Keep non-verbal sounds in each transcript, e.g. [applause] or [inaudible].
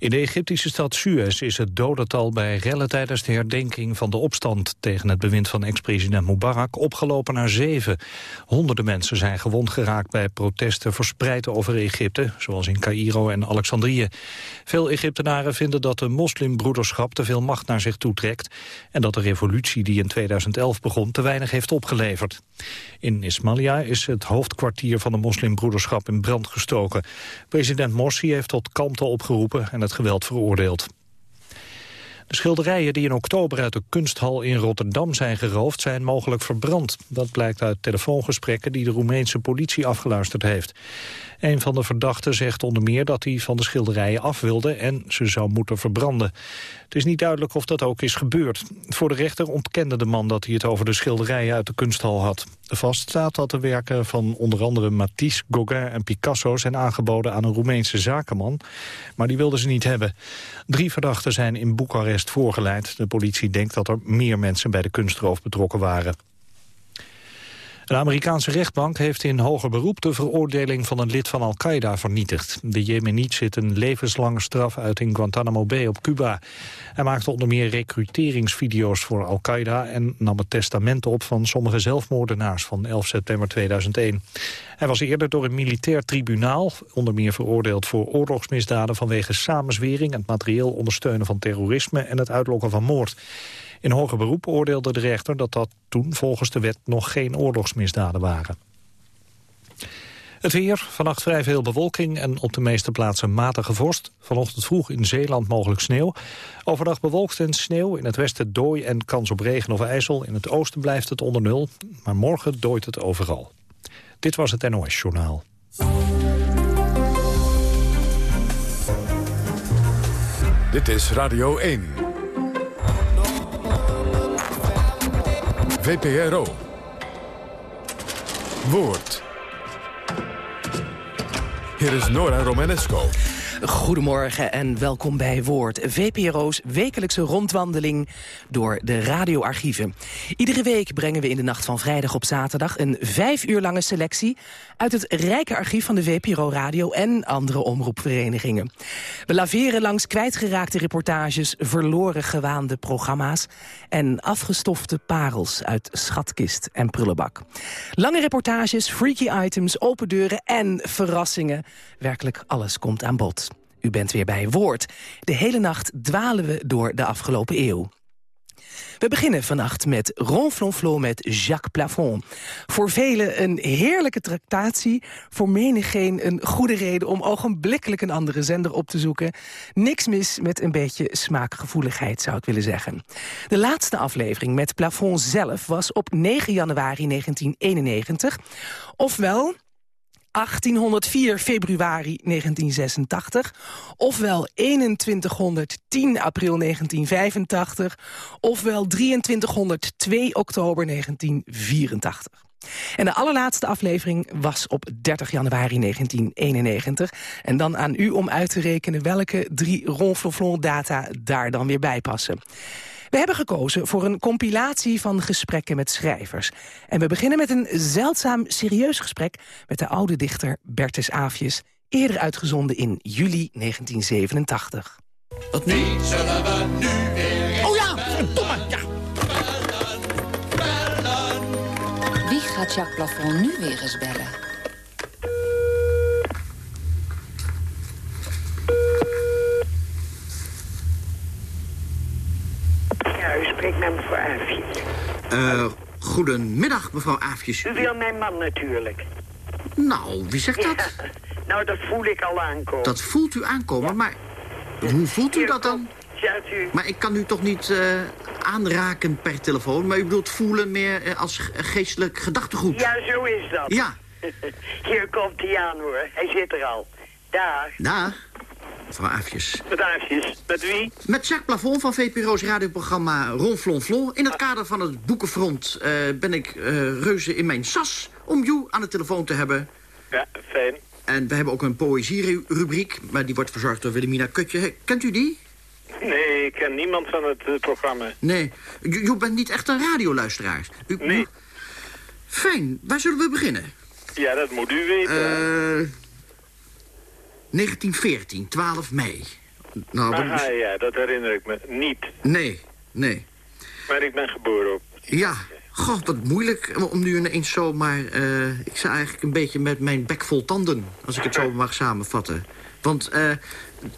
In de Egyptische stad Suez is het dodental bij rellen tijdens de herdenking van de opstand tegen het bewind van ex-president Mubarak opgelopen naar zeven. Honderden mensen zijn gewond geraakt bij protesten verspreid over Egypte, zoals in Cairo en Alexandrië. Veel Egyptenaren vinden dat de moslimbroederschap te veel macht naar zich toetrekt en dat de revolutie die in 2011 begon te weinig heeft opgeleverd. In Ismailia is het hoofdkwartier van de moslimbroederschap in brand gestoken. President Morsi heeft tot kalmte opgeroepen en het geweld veroordeeld. De schilderijen die in oktober uit de kunsthal in Rotterdam zijn geroofd... zijn mogelijk verbrand. Dat blijkt uit telefoongesprekken die de Roemeense politie afgeluisterd heeft. Een van de verdachten zegt onder meer dat hij van de schilderijen af wilde... en ze zou moeten verbranden. Het is niet duidelijk of dat ook is gebeurd. Voor de rechter ontkende de man dat hij het over de schilderijen uit de kunsthal had. Vast staat dat de werken van onder andere Matisse, Gauguin en Picasso... zijn aangeboden aan een Roemeense zakenman, maar die wilden ze niet hebben. Drie verdachten zijn in Boekarest voorgeleid. De politie denkt dat er meer mensen bij de kunstroof betrokken waren. Een Amerikaanse rechtbank heeft in hoger beroep de veroordeling van een lid van Al-Qaeda vernietigd. De Jemeniet zit een levenslange straf uit in Guantanamo Bay op Cuba. Hij maakte onder meer recruteringsvideo's voor Al-Qaeda en nam het testament op van sommige zelfmoordenaars van 11 september 2001. Hij was eerder door een militair tribunaal, onder meer veroordeeld voor oorlogsmisdaden vanwege samenzwering, het materieel ondersteunen van terrorisme en het uitlokken van moord. In hoger beroep oordeelde de rechter dat dat toen volgens de wet nog geen oorlogsmisdaden waren. Het weer, vannacht vrij veel bewolking en op de meeste plaatsen matige vorst. Vanochtend vroeg in Zeeland mogelijk sneeuw. Overdag bewolkt en sneeuw, in het westen dooi en kans op regen of ijsel. In het oosten blijft het onder nul, maar morgen dooit het overal. Dit was het NOS Journaal. Dit is Radio 1. VPRO. Woord. Hier is Nora Romanesco. Goedemorgen en welkom bij Woord, VPRO's wekelijkse rondwandeling door de radioarchieven. Iedere week brengen we in de nacht van vrijdag op zaterdag een vijf uur lange selectie uit het rijke archief van de VPRO Radio en andere omroepverenigingen. We laveren langs kwijtgeraakte reportages, verloren gewaande programma's en afgestofte parels uit schatkist en prullenbak. Lange reportages, freaky items, open deuren en verrassingen. Werkelijk alles komt aan bod. U bent weer bij Woord. De hele nacht dwalen we door de afgelopen eeuw. We beginnen vannacht met Ronflonflon met Jacques Plafond. Voor velen een heerlijke tractatie, voor menigeen een goede reden... om ogenblikkelijk een andere zender op te zoeken. Niks mis met een beetje smaakgevoeligheid, zou ik willen zeggen. De laatste aflevering met Plafond zelf was op 9 januari 1991. Ofwel 1804 februari 1986, ofwel 2110 april 1985, ofwel 2302 oktober 1984. En de allerlaatste aflevering was op 30 januari 1991. En dan aan u om uit te rekenen welke drie Ronflonflon data daar dan weer bij passen. We hebben gekozen voor een compilatie van gesprekken met schrijvers. En we beginnen met een zeldzaam serieus gesprek... met de oude dichter Bertus Aafjes, eerder uitgezonden in juli 1987. Wat nu? Wie zullen we nu weer Oh ja, verdomme, ja. Wie gaat Jacques Plafond nu weer eens bellen? Ja, u spreekt met mevrouw Aafjes. Uh, goedemiddag, mevrouw Aafjes. U wil mijn man natuurlijk. Nou, wie zegt dat? [laughs] Nou, dat voel ik al aankomen. Dat voelt u aankomen, maar hoe voelt u dat dan? U. Maar ik kan u toch niet uh, aanraken per telefoon, maar u bedoelt voelen meer uh, als geestelijk gedachtegoed? Ja, zo is dat. Ja. [laughs] Hier komt hij aan hoor, hij zit er al. Daar. Daar. Mevrouw Aafjes. Met Aafjes. Met wie? Met Jacques Plafond van VPRO's radioprogramma Ronflonflon. In het kader van het boekenfront uh, ben ik uh, reuze in mijn sas om jou aan de telefoon te hebben. Ja, fijn. En we hebben ook een poëzierubriek, maar die wordt verzorgd door Wilhelmina Kutje. Kent u die? Nee, ik ken niemand van het uh, programma. Nee, u bent niet echt een radioluisteraar. U, nee. Fijn, waar zullen we beginnen? Ja, dat moet u weten. Uh, 1914, 12 mei. Nou, dat Aha, is- ja, dat herinner ik me niet. Nee, nee. Maar ik ben geboren op. Ja, god, wat moeilijk om nu ineens zo, maar eh, ik sta eigenlijk een beetje met mijn bek vol tanden, als ik het zo mag samenvatten. Want eh,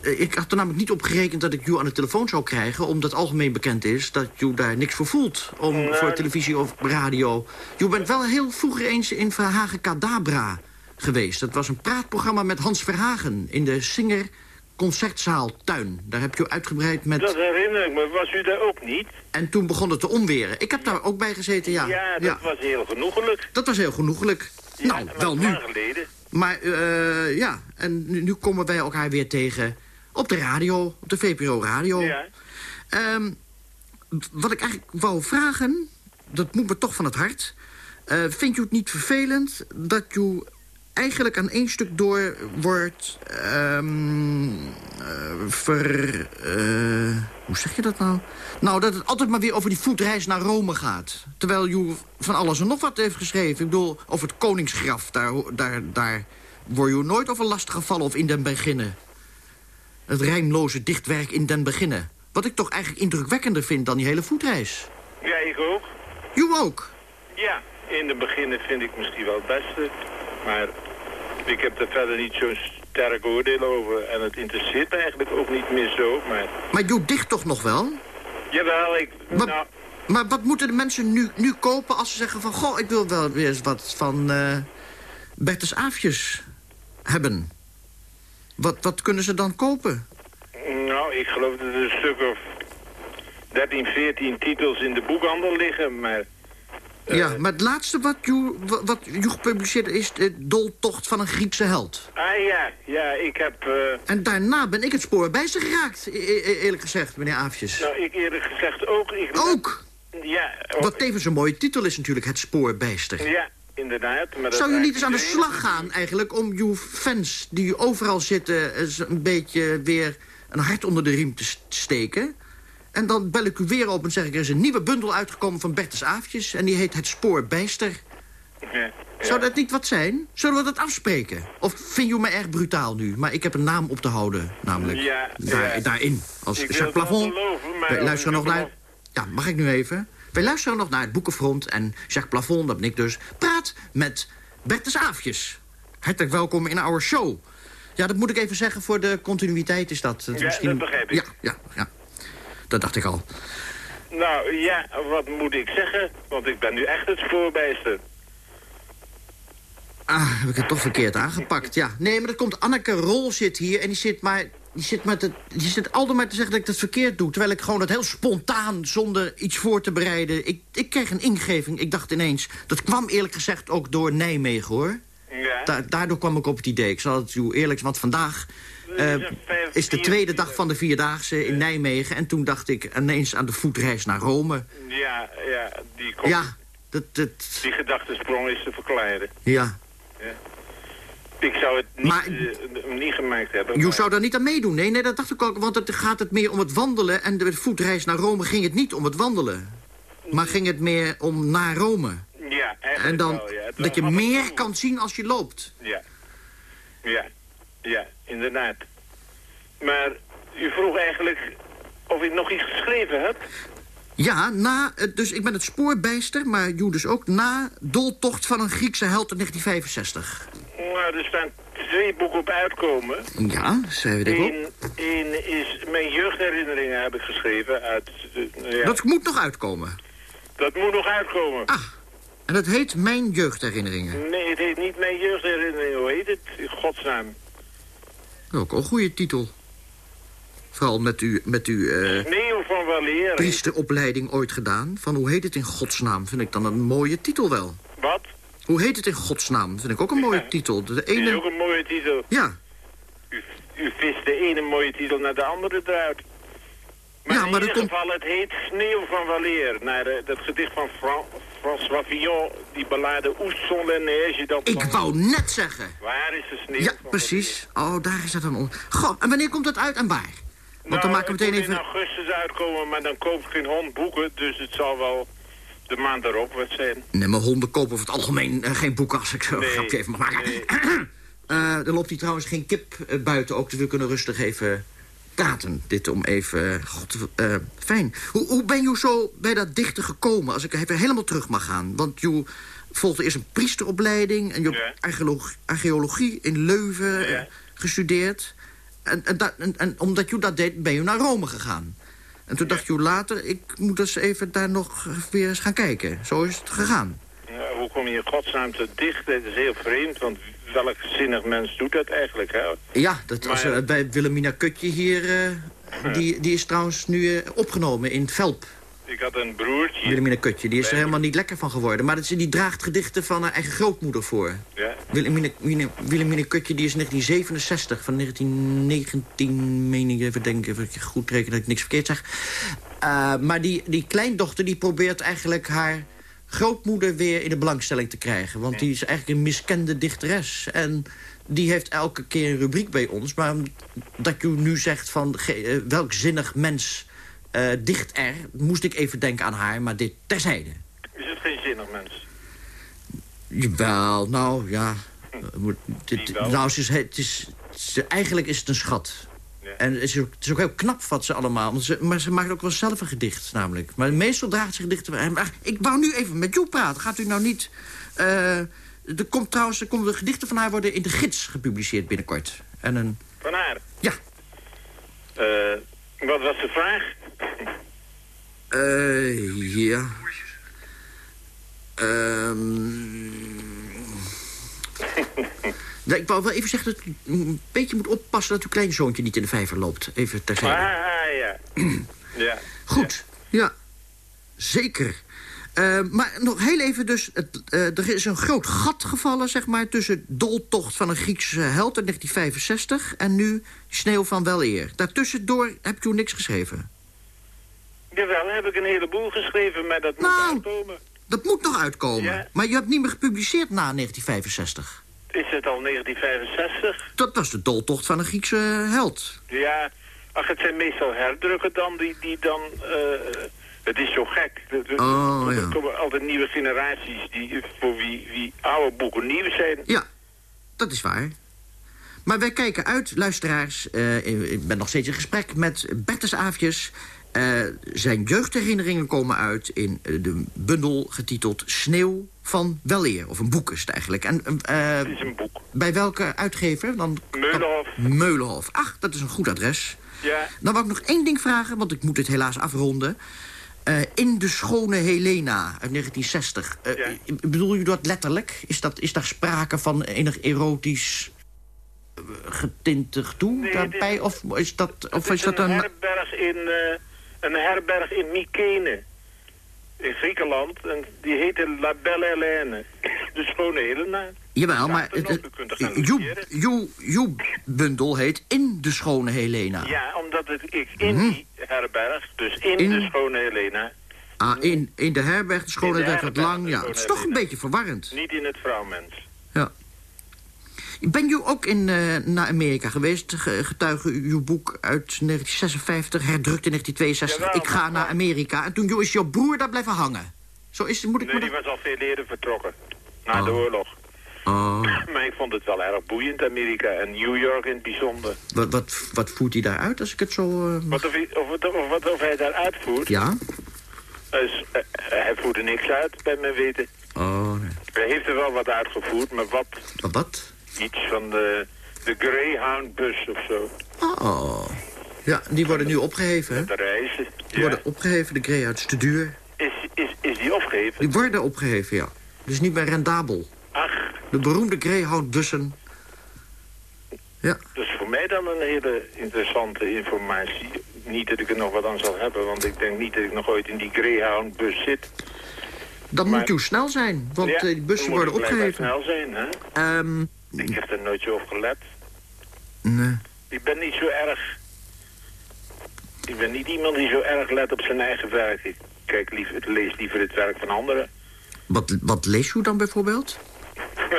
ik had er namelijk niet op gerekend dat ik jou aan de telefoon zou krijgen... omdat algemeen bekend is dat je daar niks voor voelt om, Nee. voor televisie of radio. Je bent wel heel vroeger eens in Verhagen Kadabra geweest. Dat was een praatprogramma met Hans Verhagen in de Singer Concertzaal Tuin. Daar heb je uitgebreid met... Dat herinner ik me. Was u daar ook niet? En toen begon het te onweren. Ik heb daar ook bij gezeten, ja. Ja, dat was heel genoegelijk. Dat was heel genoegelijk. Ja, nou, wel nu. geleden. Maar eh, ja, en nu, nu komen wij elkaar weer tegen op de radio, op de VPRO radio. Ja. Ehm, wat ik eigenlijk wou vragen, dat moet me toch van het hart. Eh vind je het niet vervelend dat je eigenlijk aan één stuk door wordt... ehm, eh, ver... eh, hoe zeg je dat nou? Nou, dat het altijd maar weer over die voetreis naar Rome gaat. Terwijl je van alles en nog wat heeft geschreven. Ik bedoel, over het koningsgraf, daar, daar, daar word je nooit over lastig gevallen of in den beginnen. Het rijmloze dichtwerk in den beginnen. Wat ik toch eigenlijk indrukwekkender vind dan die hele voetreis. Ja, ik ook. You ook. Ja, in het begin vind ik misschien wel het beste. Maar ik heb er verder niet zo'n sterk oordeel over. En het interesseert me eigenlijk ook niet meer zo. Maar Maar you dicht toch nog wel? jawel, ik... Wat- Nou, Maar wat moeten de mensen nu, nu kopen als ze zeggen van... goh, ik wil wel weer eens wat van Bertus Aafjes hebben? Wat, wat kunnen ze dan kopen? nou, ik geloof dat er een stuk of 13, 14 titels in de boekhandel liggen. Maar. Ja, maar het laatste wat wa- wat you gepubliceerd is... de doltocht van een Griekse held. Ah ja, ja, ik heb... eh, En daarna ben ik het spoor bij ze geraakt, e- e- eerlijk gezegd, meneer Aafjes. nou, ik eerlijk gezegd ook... Ik, Ook! Ja, ook- Wat tevens een mooie titel is natuurlijk, Het Spoorbijster. ja, inderdaad. Maar Zou je niet eens aan de slag gaan eigenlijk om uw fans die overal zitten... eens een beetje weer een hart onder de riem te steken? En dan bel ik u weer op en zeg ik... er is een nieuwe bundel uitgekomen van Bertus Aafjes... en die heet Het Spoorbijster. Ja, ja. Zou dat niet wat zijn? Zullen we dat afspreken? Of vind je me erg brutaal nu? Maar ik heb een naam op te houden, namelijk. Ja, Daar, ja. Daarin, als Ik Jacques Plafond. Wij luisteren nog naar... Ja, mag ik nu even? Wij luisteren nog naar het Boekenfront en Jacques Plafond, dat ben ik dus... praat met Bertus Aafjes. Hartelijk welkom in our show. Ja, dat moet ik even zeggen, voor de continuïteit is dat. Ja, dat begrijp ik. Ja, ja, ja. Dat dacht ik al. Nou ja, wat moet ik zeggen? Want ik ben nu echt het spoorbijster. Ah, heb ik het toch verkeerd aangepakt, ja. Nee, maar dat komt... Anneke Rol zit hier en die zit maar... Die zit, maar te, die zit altijd maar te zeggen dat ik dat verkeerd doe. Terwijl ik gewoon het heel spontaan, zonder iets voor te bereiden... Ik, ik kreeg een ingeving. Ik dacht ineens... Dat kwam eerlijk gezegd ook door Nijmegen, hoor. Ja. Da- daardoor kwam ik op het idee. Ik zal het u eerlijk... Want vandaag eh, is de tweede dag van de Vierdaagse in Nijmegen. En toen dacht ik ineens aan de voetreis naar Rome. Ja, ja, die, komt, Ja, dat... dat die gedachtesprong is te verklaren. ja. Ik zou het niet, Maar- eh, niet gemaakt hebben. Je maar- zou daar niet aan meedoen. Nee, nee, dat dacht ik ook. Want het gaat het meer om het wandelen. En de voetreis naar Rome ging het niet om het wandelen. Maar ging het meer om naar Rome. Ja, En dan wel, ja. Dat je meer kan zien als je loopt. Ja. Ja, ja, inderdaad. Maar u vroeg eigenlijk of ik nog iets geschreven heb. Ja, na, dus ik ben het spoorbijster, maar Joe dus ook na Doltocht van een Griekse held in 1965. Nou, er staan twee boeken op uitkomen. Ja, schrijf ik op. Eén, één is mijn jeugdherinneringen heb ik geschreven uit... eh, ja, dat... Dat moet nog uitkomen. moet nog uitkomen. Ah, en dat heet Mijn Jeugdherinneringen. Nee, het heet niet mijn jeugdherinneringen. Hoe heet het? In godsnaam. Ook een goede titel. Vooral met uw, met uw eh, Sneeuw van Waleer. priesteropleiding ooit gedaan. Van hoe heet het in godsnaam? Vind ik dan een mooie titel wel. Wat? Hoe heet het in godsnaam? Vind ik ook een mooie titel. De is ene... ook een mooie titel. Ja, U, u vist de ene mooie titel naar de andere eruit. Maar Ja, in maar ieder dat komt- geval, het heet Sneeuw van Waleer. Naar de, dat gedicht van Fran, François Villon, die sont les neiges? Dat ik wou net zeggen. Waar is de sneeuw Ja, precies. Oh, daar is dat dan om. Goh, en wanneer komt dat uit en waar? Want dan nou, maken we meteen even... in augustus uitkomen, maar dan koop ik geen hond boeken. Dus het zal wel de maand erop wat zijn. Nee, maar honden kopen over het algemeen eh, geen boeken als ik zo'n Nee, grapje even mag maken. nee. [clears throat] Eh, er loopt hier trouwens geen kip eh, buiten ook, dus we kunnen rustig even Dit om even... God, eh, fijn. Hoe, hoe ben je zo bij dat dichten gekomen, als ik even helemaal terug mag gaan? Want je volgde eerst een priesteropleiding... en je hebt Ja. archeologie, archeologie in Leuven eh, gestudeerd. En, en, dat- en, en omdat je dat deed, ben je naar Rome gegaan. En toen dacht je later, ik moet eens even daar nog weer eens gaan kijken. Zo is het gegaan. Ja, hoe kom je in godsnaam te dicht? Dat is heel vreemd, want welk zinnig mens doet dat eigenlijk? Hè? Ja, dat was Maar- eh, bij Wilhelmina Kutje hier... eh, die, die is trouwens nu eh, opgenomen in Velp. Ik had een broertje. Wilhelmina Kutje, die is er helemaal niet lekker van geworden. Maar dat, is- die draagt gedichten van haar eigen grootmoeder voor. Ja. Wilhelmina, Wilhelmina, Wilhelmina Kutje die is 1967, van 1919, meen ik even denken... ik goed reken dat ik niks verkeerd zeg. Maar die, die kleindochter die probeert eigenlijk haar grootmoeder weer in de belangstelling te krijgen. Want die is eigenlijk een miskende dichteres. En die heeft elke keer een rubriek bij ons. Maar dat je nu zegt van eh, welk zinnig mens eh, dicht er... moest ik even denken aan haar, maar dit terzijde. Is het geen zinnig mens? Jawel, nou ja. Eh, moet- dit- nou, is, het is, eigenlijk is het een schat. En het is, ook, het is ook heel knap wat ze allemaal... Ze, maar ze maakt ook wel zelf een gedicht, namelijk. Maar meestal draagt ze gedichten... Maar ik wou nu even met jou praten. Gaat u nou niet... eh, er komt trouwens... Er komen de gedichten van haar worden in de gids gepubliceerd binnenkort. En een... Van haar? Ja. Eh, wat was de vraag? eh ja. Ehm ja, [laughs] ik wou wel even zeggen dat u een beetje moet oppassen... dat uw kleinzoontje niet in de vijver loopt. Even Ah, terzijde. ah, ja. [clears throat] ja. Goed, ja. Zeker. Eh, maar nog heel even dus, het, eh, er is een groot gat gevallen, zeg maar... tussen Doltocht van een Griekse held uit 1965... en nu Sneeuw van Weleer. Daartussendoor heb je niks geschreven. Jawel, heb ik een heleboel geschreven, maar dat moet Nou. uitkomen. Dat moet nog uitkomen. Ja. Maar je hebt niet meer gepubliceerd na 1965. Is het al 1965? Dat was de doltocht van een Griekse held. Ja, ach, het zijn meestal herdrukken dan, die, die dan... eh, het is zo gek. Er- er- Oh, er ja. komen altijd nieuwe generaties die, voor wie, wie oude boeken nieuw zijn. Ja, dat is waar. Maar wij kijken uit, luisteraars. eh, ik ben nog steeds in gesprek met Bertus Aafjes. Eh, zijn jeugdherinneringen komen uit in eh, de bundel getiteld Sneeuw van Weleer. Of een boek is het eigenlijk. En eh, Het is een boek. bij welke uitgever? Dan, Meulenhof. Meulenhof. Ach, dat is een goed adres. Ja, Dan wou ik nog één ding vragen, want ik moet het helaas afronden. Eh, in de Schone Helena uit 1960. Eh, Ja. Bedoel je dat letterlijk? Is, dat, is daar sprake van enig erotisch eh, getintig toe Nee, daarbij? dit- Of is dat, of is dat een herberg in, eh, een herberg in Mykene. In Griekenland. En die heette La Belle Hélène. De schone Helena. Jawel, Ja, maar dan ook, u kunt gaan jouw logeren. jouw- jouw bundel heet In de Schone Helena. Ja, omdat het, ik in die herberg, dus in, Mhm. In- de schone Helena, Ah, in, in de herberg, de Schone wat herberg, lang. Ja, het is toch een beetje verwarrend. niet in het vrouwmens. Ja. Ben je ook in, eh, naar Amerika geweest? Ge- Getuige uw boek uit 1956, herdrukt in 1962. Jawel, ik ga naar Amerika. En toen is jouw broer daar blijven hangen. Zo is moet ik Nee, die dat... was al veel eerder vertrokken. Na de Oh. oorlog. Oh, [laughs] Maar ik vond het wel erg boeiend, Amerika. En New York in het bijzonder. wat, wat, wat voert hij daaruit, als ik het zo... mag- Wat of, hij- of, wat- of, wat of hij daar uitvoert, Ja? dus, eh, hij voerde niks uit, bij mijn weten. Oh, nee. Hij heeft er wel wat uitgevoerd, maar? Wat, wat? Iets van de, de Greyhound-bus of zo. Oh. Ja, die worden nu opgeheven, hè? De reizen. Die Ja. worden opgeheven, de Greyhounds, te duur. Is, is, is die opgegeven? Die worden opgeheven, ja. Dus niet meer rendabel. Ach, De beroemde Greyhound-bussen. Ja. dat is voor mij dan een hele interessante informatie. Niet dat ik er nog wat aan zal hebben, want ik denk niet dat ik nog ooit in die Greyhound-bus zit. Dan Maar- moet u snel zijn, want Ja, eh, die bussen worden opgeheven. snel zijn, hè? Ehm, Ik heb er nooit zo op gelet. nee. Ik ben niet zo erg... Ik ben niet iemand die zo erg let op zijn eigen werk. Ik kijk liever, ik lees liever het werk van anderen. Wat, wat lees u dan bijvoorbeeld? [laughs]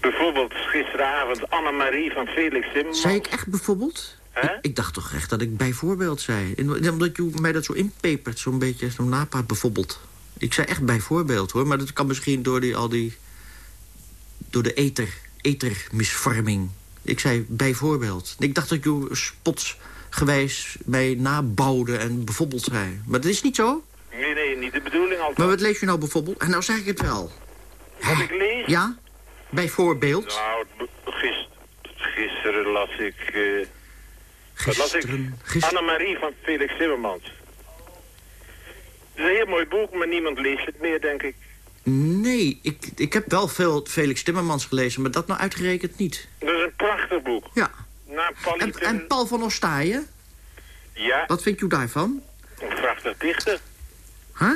Bijvoorbeeld gisteravond Annemarie van Felix Timmermans. Zei ik echt bijvoorbeeld? Ik, ik dacht toch echt dat ik bijvoorbeeld zei. Omdat u mij dat zo inpepert, zo'n beetje, zo'n napraat bijvoorbeeld. Ik zei echt bijvoorbeeld, hoor. Maar dat kan misschien door die, al die... door de ether ethermisvorming. Ik zei bijvoorbeeld. Ik dacht dat je spotsgewijs mij nabouwde en bijvoorbeeld zei. Maar dat is niet zo. Nee, nee, niet de bedoeling altijd. Maar wat lees je nou bijvoorbeeld? En nou zeg ik het wel. Wat ik lees? Ja? Bijvoorbeeld? Nou, gis- gisteren las ik... eh, las ik? Gisteren... Gisteren... Annemarie van Felix Timmermans. Het is een heel mooi boek, maar niemand leest het meer, denk ik. Nee, ik, ik heb wel veel Felix Timmermans gelezen, maar dat nou uitgerekend niet. Dat is een prachtig boek. Ja. En, Paul van Ostaaien? Ja, Wat vindt u daarvan? een prachtig dichter. Huh?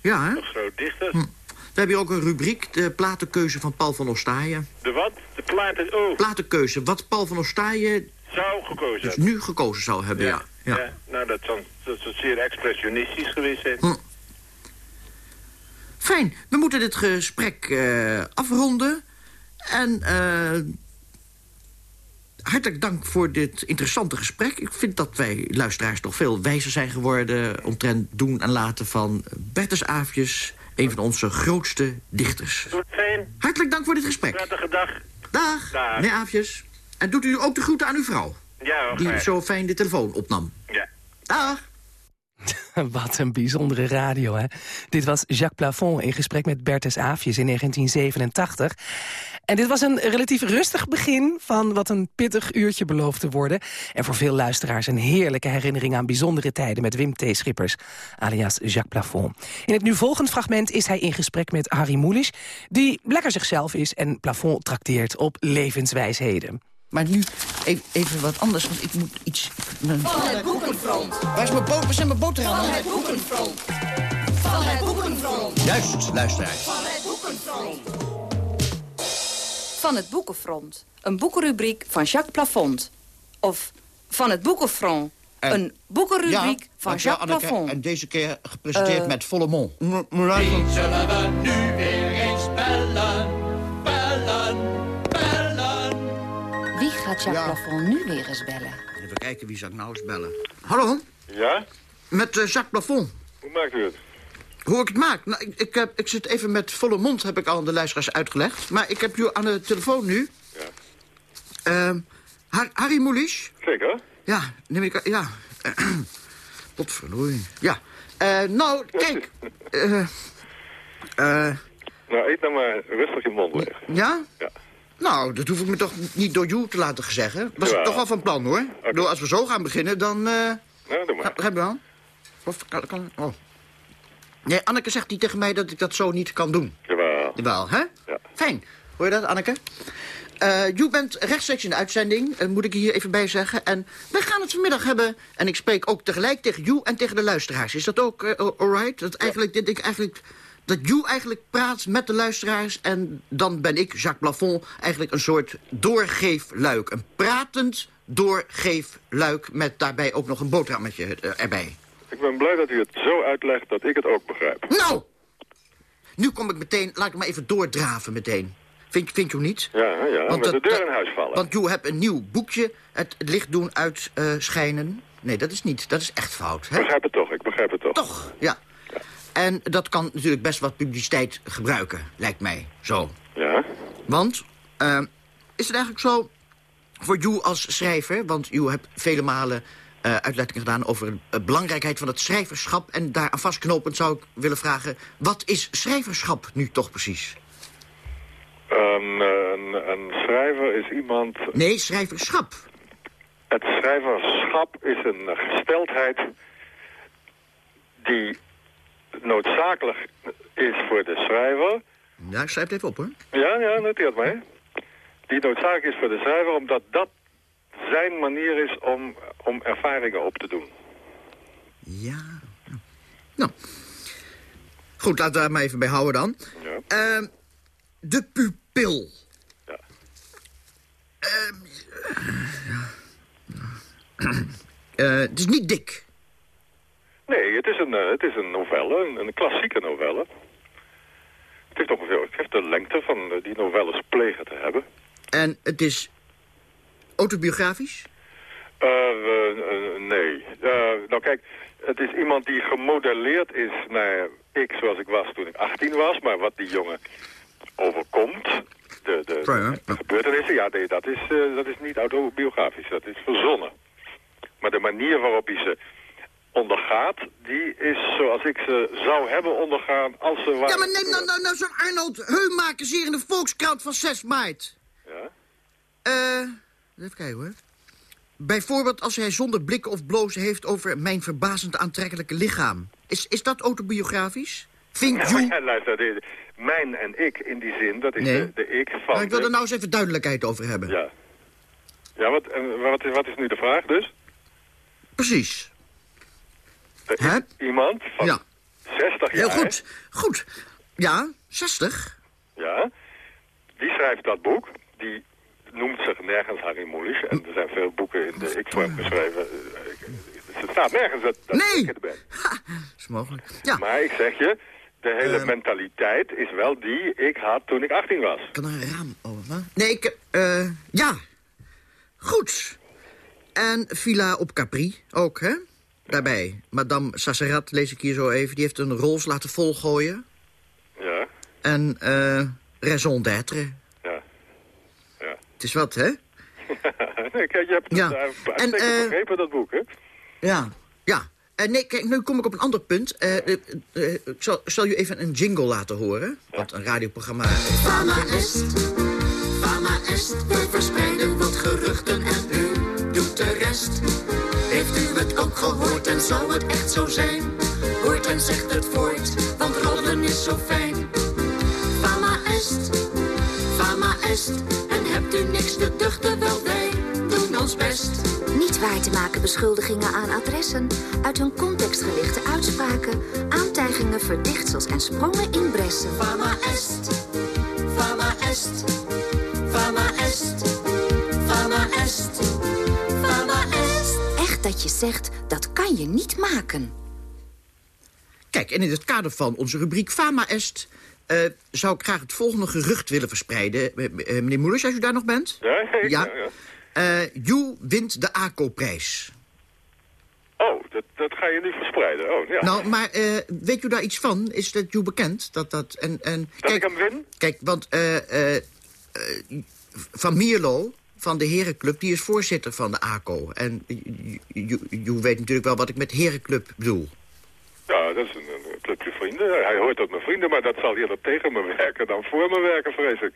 Ja, hè? Een groot dichter. Hm. We hebben hier ook een rubriek, de platenkeuze van Paul van Ostaaien. De wat? De platen... Oh, Platenkeuze, wat Paul van Ostaaien zou gekozen dus hebben. nu gekozen zou hebben, ja. ja. Nou, dat dat zal zeer expressionistisch geweest zijn. Hm. Fijn, we moeten dit gesprek eh, afronden. En eh, hartelijk dank voor dit interessante gesprek. Ik vind dat wij luisteraars toch veel wijzer zijn geworden... omtrent doen en laten van Bertus Aafjes... een van onze grootste dichters. Fijn. Hartelijk dank voor dit gesprek. Prettige dag. Dag, Dag. meneer Aafjes. En doet u ook de groeten aan uw vrouw... Ja, hoor, die zo fijn de telefoon opnam. Ja. Dag. [laughs] Wat een bijzondere radio, hè? Dit was Jacques Plafond in gesprek met Bertus Aafjes in 1987. En dit was een relatief rustig begin van wat een pittig uurtje belooft te worden. En voor veel luisteraars een heerlijke herinnering aan bijzondere tijden... met Wim T. Schippers, alias Jacques Plafond. In het nu volgend fragment is hij in gesprek met Harry Mulisch... die lekker zichzelf is en Plafond trakteert op levenswijsheden. Maar nu even, even wat anders, want ik moet iets... Mijn... Van het boekenfront. Waar is mijn boot? Waar zijn mijn boterhammen? Van het boekenfront. Van het boekenfront. Juist, luisteraars. Van het boekenfront. Van het Boekenfront. Een boekenrubriek van Jacques Plafond. Of Van het Boekenfront. En- Een boekenrubriek van Jacques Anneke. Plafond. En deze keer gepresenteerd Eh. met volle mond. Wie zullen we nu weer gaat Jacques Ja. Plafond nu weer eens bellen? Even kijken, wie zou ik nou eens bellen? Hallo, Ja? met eh, Jacques Plafond. Hoe maakt u het? Hoe ik het maak? Nou, ik, ik, heb, ik zit even met volle mond, heb ik al aan de luisteraars uitgelegd. Maar ik heb u aan de telefoon nu. Ja. Ehm, Har- Harry Mulisch. Zeker. Ja, neem ik... Ja. [clears throat] Potverdorie. Ja. Eh, nou, kijk. [laughs] Eh, eh, Nou, eet nou maar rustig je mond leeg. ja? Ja. Nou, dat hoef ik me toch niet door jou te laten zeggen. Was ik toch wel van plan, hoor. Als we zo gaan beginnen, dan... eh Nou, doe maar. Begrijp je wel? Of kan, kan... Oh. Nee, Anneke zegt niet tegen mij dat ik dat zo niet kan doen. Jawel. Jawel, hè? Ja. Fijn. Hoor je dat, Anneke? You bent rechtstreeks in de uitzending, eh, moet ik hier even bij zeggen. En wij gaan het vanmiddag hebben. En ik spreek ook tegelijk tegen you en tegen de luisteraars. Is dat ook eh, alright? Dat, eigenlijk, dat, ik eigenlijk, dat you eigenlijk praat met de luisteraars... en dan ben ik, Jacques Plafond, eigenlijk een soort doorgeefluik. Een pratend doorgeefluik met daarbij ook nog een boterhammetje eh, erbij. Ik ben blij dat u het zo uitlegt dat ik het ook begrijp. Nou! Nu kom ik meteen, laat ik maar even doordraven meteen. Vind, vind je niet? Ja, ja, Want met dat- de deur in huis vallen. Want je hebt een nieuw boekje, het licht doen uitschijnen. nee, dat is niet, dat is echt fout. Ik Hè? begrijp het toch, ik begrijp het toch. Toch, ja. En dat kan natuurlijk best wat publiciteit gebruiken, lijkt mij, zo. Ja? Want, eh, is het eigenlijk zo voor jou als schrijver... want u hebt vele malen eh uitleggingen gedaan over de belangrijkheid van het schrijverschap... en daar aan vastknopend zou ik willen vragen... wat is schrijverschap nu toch precies? Een, een, een schrijver is iemand... Nee, schrijverschap. Het schrijverschap is een gesteldheid die noodzakelijk is voor de schrijver. Ja, ik schrijf het even op, hoor. Ja, ja, noteer het maar. Die noodzakelijk is voor de schrijver omdat dat zijn manier is om, om ervaringen op te doen. Ja. Nou. Goed, laten we daar maar even bij houden dan. Ja. Ehm, de pupil. Ja. Ehm, [clears throat] eh, het is niet dik. Nee, het is een, eh, het is een novelle, een, een klassieke novelle. Het heeft ongeveer het heeft de lengte van eh, die novelles plegen te hebben. En het is autobiografisch. Eh, nee. Nou kijk, het is iemand die gemodelleerd is naar ik zoals ik was toen ik 18 was. Maar wat die jongen overkomt, de, de, gebeurtenissen, ja, nee, dat is, dat is niet autobiografisch, dat is verzonnen. Maar de manier waarop hij ze ondergaat, die is zoals ik ze zou hebben ondergaan als ze waren. Ja, maar neem nou, nou, nou zo'n Arnold Heumakers hier in de Volkskrant van 6 maart. Ja? Eh, even kijken hoor. Bijvoorbeeld als hij zonder blikken of blozen heeft over mijn verbazend aantrekkelijke lichaam. Is, is dat autobiografisch? Vind Nou, you... ja, luister, mijn en ik in die zin, dat is Nee. de, de ik van... Maar ik wil er nou eens even duidelijkheid over hebben. Ja. Ja, wat, en wat, is, wat is nu de vraag dus? Precies. Iemand van Ja. 60 jaar... Heel goed. Goed. Ja, 60. Ja. Die schrijft dat boek. Die noemt zich nergens Harry Mulisch. En er zijn veel boeken in de ik voor hem geschreven. Eh, Het staat nergens dat, dat Nee! ik het ben. Ha, is mogelijk. Ja, Maar ik zeg je, de hele Ehm. mentaliteit is wel die ik had toen ik 18 was. kan er een raam over? Nee, ik... eh ja. Goed. En Villa op Capri ook, hè? Daarbij. Madame Sasserat, lees ik hier zo even, die heeft een Rolls laten volgooien. Ja, En eh raison d'être. ja, ja. Het is wat, hè? [laughs] nee, kijk, je hebt Ja. het En, eh, begrepen, dat boek, hè? Ja, ja. Eh, nee, kijk, nu kom ik op een ander punt. Eh, eh, eh, ik zal, zal u even een jingle laten horen. Want een radioprogramma... Fama est, fama est. We verspreiden wat geruchten en u doet de rest. Heeft u het ook gehoord en zou het echt zo zijn? Hoort en zegt het voort, want rollen is zo fijn. Fama est, fama est. En hebt u niks te duchten, wel wij doen ons best. Niet waar te maken beschuldigingen aan adressen, uit hun context gelichte uitspraken, aantijgingen, verdichtsels en sprongen in bressen. Fama est, fama est, fama est, fama est, dat je zegt, dat kan je niet maken. Kijk, en in het kader van onze rubriek Fama Est... eh, zou ik graag het volgende gerucht willen verspreiden. Eh, eh, meneer Moelers, als u daar nog bent? Ja, ik- Ja. ja, ja. Eh, you wint de ACO-prijs. Oh, dat, dat ga je nu verspreiden. Oh, ja. Nou, maar eh, weet u daar iets van? Is dat you bekend? Dat, dat, en, en, dat kijk, ik hem win? Kijk, want eh, eh, eh, Van Mierlo van de Herenclub, die is voorzitter van de ACO. En je weet natuurlijk wel wat ik met Herenclub bedoel. Ja, dat is een, een clubje vrienden. Hij hoort tot mijn vrienden, maar dat zal eerder tegen me werken dan voor me werken, vrees ik.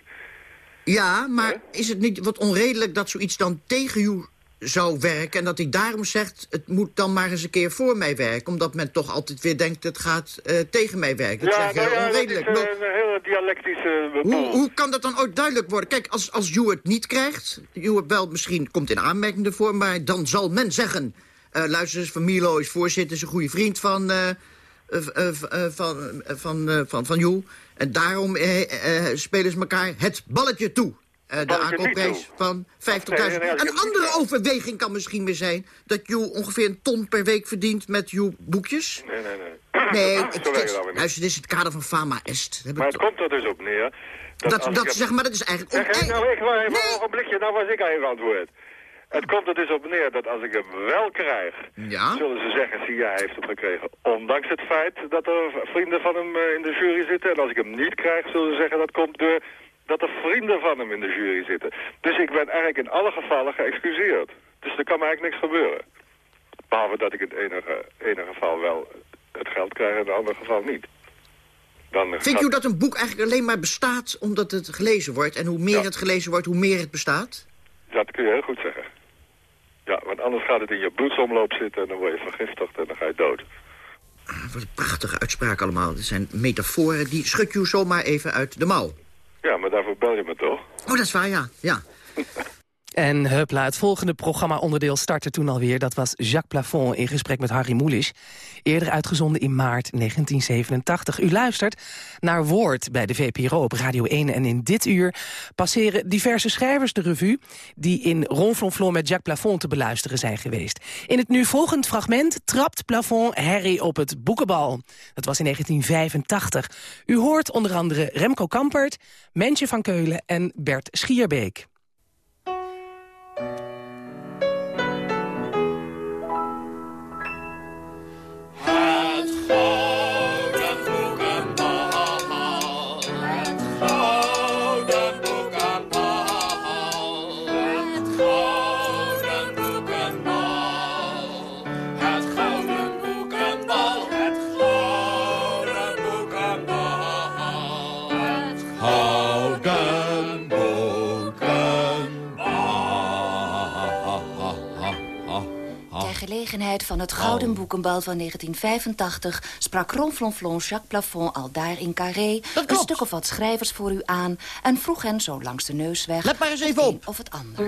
Ja, maar is het niet wat onredelijk dat zoiets dan tegen u zou werken... en dat hij daarom zegt, het moet dan maar eens een keer voor mij werken... omdat men toch altijd weer denkt, het gaat eh, tegen mij werken. Dat ja, heel nou ja, dat is onredelijk. eh, een hele dialectische hoe, boel. hoe kan dat dan ooit duidelijk worden? Kijk, als, als het niet krijgt... het wel misschien komt in aanmerking ervoor... maar dan zal men zeggen... eh, luister eens, Van Milo is voorzitter, is een goede vriend van... eh, eh, eh, eh, van, eh, van, eh, van, van jou. En daarom eh, eh, spelen ze elkaar het balletje toe. Eh, de toe. van 50.000. Nee, nee, nee, als je een andere overweging kan misschien weer zijn... dat you ongeveer een ton per week verdient met uw boekjes. Nee, nee, nee. Nee, [clears throat] het, is het kader van Fama Est. Maar het komt er dus op neer... Dat, dat, zeg maar, dat is eigenlijk... Zeg, nou, ik maar even een ogenblikje, nou was ik aan je antwoord. Het komt er dus op neer dat als ik hem wel krijg, Ja? zullen ze zeggen, zie je, hij heeft hem gekregen. Ondanks het feit dat er vrienden van hem eh, in de jury zitten. En als ik hem niet krijg, zullen ze zeggen, dat komt door dat er vrienden van hem in de jury zitten. Dus ik ben eigenlijk in alle gevallen geëxcuseerd. Dus er kan me eigenlijk niks gebeuren. Behalve dat ik in het ene, ene geval wel het geld krijg en in het andere geval niet. Dan Vindt gaat- u dat een boek eigenlijk alleen maar bestaat omdat het gelezen wordt? En hoe meer Ja. het gelezen wordt, hoe meer het bestaat? Dat kun je heel goed zeggen. Ja, want anders gaat het in je bloedsomloop zitten en dan word je vergiftigd en dan ga je dood. Ah, wat een prachtige uitspraak allemaal. Het zijn metaforen, die schud je zomaar even uit de mouw. Ja, maar daarvoor bel je me toch? Oh, dat is waar, ja. ja. [laughs] En huppla, het volgende programma-onderdeel startte toen alweer. Dat was Jacques Plafond in gesprek met Harry Mulisch. Eerder uitgezonden in maart 1987. U luistert naar Woord bij de VPRO op Radio 1. En in dit uur passeren diverse schrijvers de revue... die in Ronflonflon met Jacques Plafond te beluisteren zijn geweest. In het nu volgend fragment trapt Plafond Harry op het boekenbal. Dat was in 1985. U hoort onder andere Remco Kampert, Mensje van Keulen en Bert Schierbeek. Gelegenheid van het Gouden Oh. Boekenbal van 1985... sprak Ronflonflon Jacques Plafond al daar in Carré... een stuk of wat schrijvers voor u aan... en vroeg hen zo langs de neus weg... Let maar eens even op. of het ander.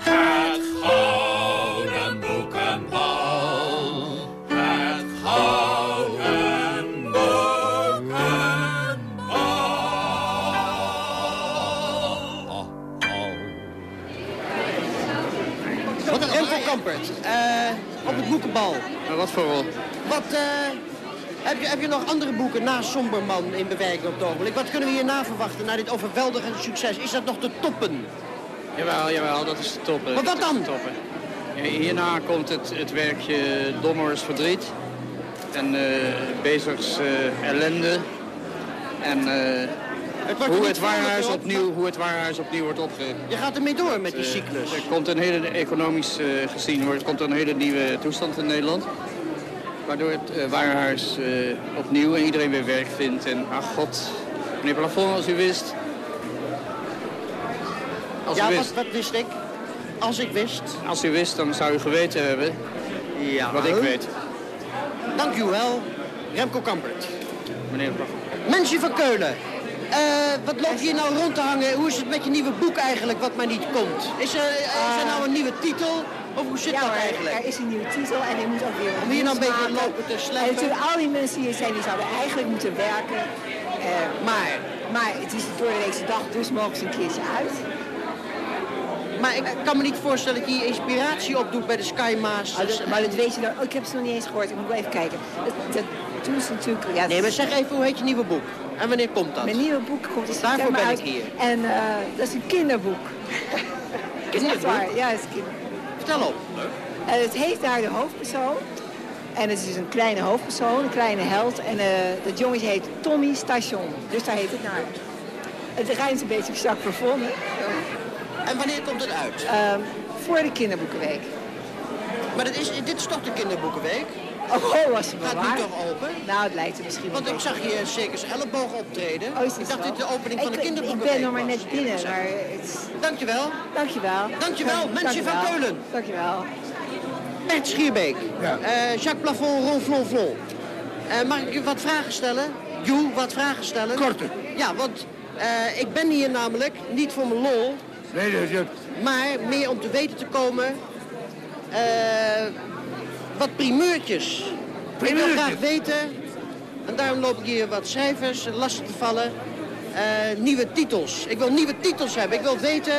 Het wat voor rol? Wat, eh, heb, je, heb je nog andere boeken na Somberman in bewerking op het ogenblik? Wat kunnen we hierna verwachten na dit overweldigende succes? Is dat nog te toppen? Jawel, jawel, dat is de top. Maar wat dan? Toppen. Hierna komt het, het werkje Dommers Verdriet. En eh Bezers eh, Ellende. En eh, er hoe, het waarhuis opnieuw, hoe het waarhuis opnieuw wordt opgericht. Je gaat ermee door met die cyclus. Er komt een hele, economisch eh, gezien wordt, komt er een hele nieuwe toestand in Nederland. Waardoor het eh, warenhuis eh, opnieuw en iedereen weer werk vindt. En ach god, meneer Plafond, als u wist. Als ja, u wat, wist. wat wist ik? Als ik wist. Als u wist, dan zou u geweten hebben Ja. wat ik weet. Dank u wel, Remco Kampert. Meneer Plafond. Mensje van Keulen. Eh, wat loopt hier nou rond te hangen? Hoe is het met je nieuwe boek eigenlijk, wat maar niet komt? Is er, is er nou een nieuwe titel? Of hoe zit ja, dat hoor, eigenlijk? Er is een nieuwe titel en hij moet ook weer Om hier nou een beetje lopen te En sleppen. natuurlijk, al die mensen die hier zijn, die zouden eigenlijk moeten werken. Eh, maar, maar het is door deze dag, dus mogen ze een keertje uit. Maar ik kan me niet voorstellen dat je hier inspiratie opdoet bij de Sky Masters. Oh, dat- maar dat weet je dan. Oh, ik heb ze nog niet eens gehoord. Ik moet wel even kijken. Dat, dat doen ze natuurlijk. Ja, Nee, maar zeg even, hoe heet je nieuwe boek? En wanneer komt dat? Mijn nieuwe boek komt in Daarvoor ben uit. ik hier. En eh, dat is een kinderboek. Dat is echt waar. Ja, het is een kinderboek. Vertel op. En het heet daar de hoofdpersoon. En het is dus een kleine hoofdpersoon, een kleine held. En eh dat jongetje heet Tommy Station. Dus daar heet het naar. Het rijmt een beetje op Jacques hè. En wanneer komt het uit? Ehm, voor de kinderboekenweek. Maar dit is, dit is toch de kinderboekenweek? Oh, was het wel Gaat waar? nu toch open? Nou, het lijkt er misschien Want wel ik op. zag je circus elleboog optreden. Oh, is ik dit dacht zo? dit de opening van de Ik- kinderboekenweek Ik ben nog maar net binnen, maar het... Dankjewel. Dankjewel. Dankjewel, mensje van. Keulen. Dankjewel. Bert Schierbeek. Eh, Jacques Plafond, Ron Flon Flon. Eh, mag ik u wat vragen stellen? Joe, wat vragen stellen? Korte. Ja, want eh, ik ben hier namelijk niet voor mijn lol. Nee, dat is Maar meer om te weten te komen... wat primeurtjes. Ik wil graag weten... En daarom loop ik hier wat cijfers lastig te vallen. eh, nieuwe titels. Ik wil nieuwe titels hebben. Ik wil weten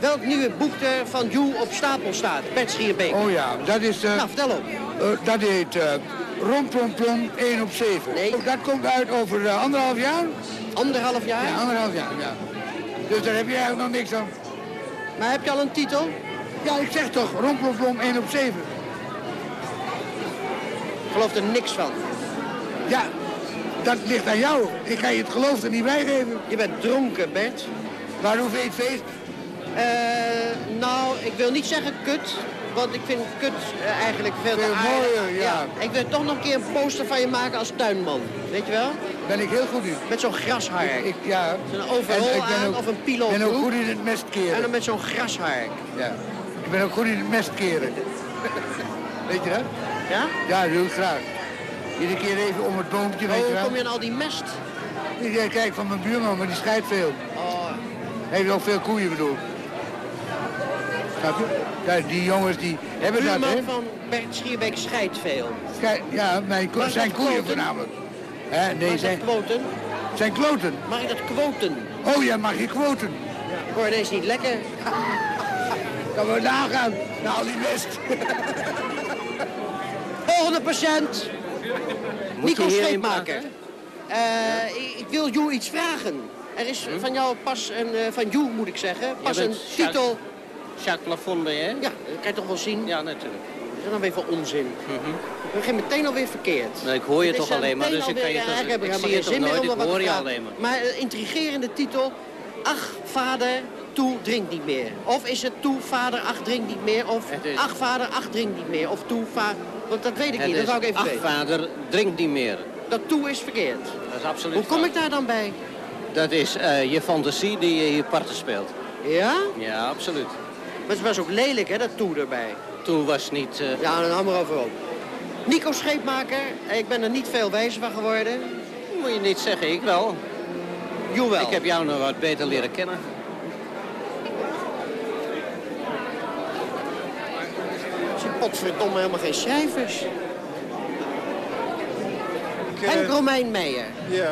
welk nieuwe boek er van Joe op stapel staat. Bert Schierbeek. Oh ja, dat is... eh Nou, vertel op. eh, dat heet uh, Romplomplom 1 op 7. Nee. Dat komt uit over anderhalf jaar? Anderhalf jaar? Ja, anderhalf jaar, ja. Dus daar heb je eigenlijk nog niks aan. Maar heb je al een titel? Ja, ik zeg toch, Romplomplom 1 op 7. Ik geloof er niks van. Ja, dat ligt aan jou. Ik ga je het geloof er niet bij geven. Je bent dronken, Bert. Maar hoe vind je het feest? Eh, nou, ik wil niet zeggen kut. Want ik vind kut eh, eigenlijk veel te mooier, ja. Ik wil toch nog een keer een poster van je maken als tuinman. Weet je wel? Ben ik heel goed in. Met zo'n grashark. Ik, ja. Zo'n ik ben aan ook- of een Ik piloot. ben ook goed in het mest En dan met zo'n grashark. Ja. Ik ben ook goed in het mest keren. [laughs] Weet je dat? Ja? Ja, dat doe ik graag. Iedere keer even om het boompje, weet Oh, je wel. kom je aan al die mest? Ja, kijk, van mijn buurman, maar die scheidt veel. Oh, Hij heeft ook veel koeien bedoel. Snap je? Ja, die jongens die hebben dat, hè? buurman van Bert Schierbeek scheidt veel. Schei- Ja, mijn ko- zijn koeien voornamelijk. Hè, nee, Mag zijn, quoten? zijn kloten. Mag ik dat quoten? Oh ja, mag je quoten. Ik hoor ineens niet lekker. [laughs] Kan we nagaan. Nou, die mest. [laughs] Volgende patiënt. Nico Scheepmaker. Eh, ik, ik wil jou iets vragen. Er is van jou pas een, eh, van jou moet ik zeggen, pas een titel. Jacques Plafond ben je, hè? Ja, dat kan je toch wel zien? Ja, natuurlijk. Dat is dan weer voor onzin. We beginnen meteen alweer verkeerd. Nou, ik hoor je toch alleen maar, dus ik kan je toch- ik heb ik zie je toch nooit, ik hoor je alleen maar. Maar een intrigerende titel. Ach, vader, toe, drink niet meer. Of is het toe, vader, ach, drink niet meer. Of is- ach, vader, ach, drink niet meer. Of toe, vader... Want dat weet ik Het niet, dat zou ik even ach, weten. vader, drink niet meer. Dat toe is verkeerd. Dat is absoluut Hoe kom ik daar dan bij? Dat is eh, je fantasie die je hier parten speelt. Ja? Ja, absoluut. Maar het was ook lelijk, hè, dat toe erbij. toen was niet... eh, Ja, dan hou maar over op. Nico Scheepmaker, ik ben er niet veel wijzer van geworden. Moet je niet zeggen, ik wel. Jawel. Ik heb jou nog wat beter leren kennen. Ze potverdomme helemaal geen cijfers. eh, Henk Romein Meijer. Ja,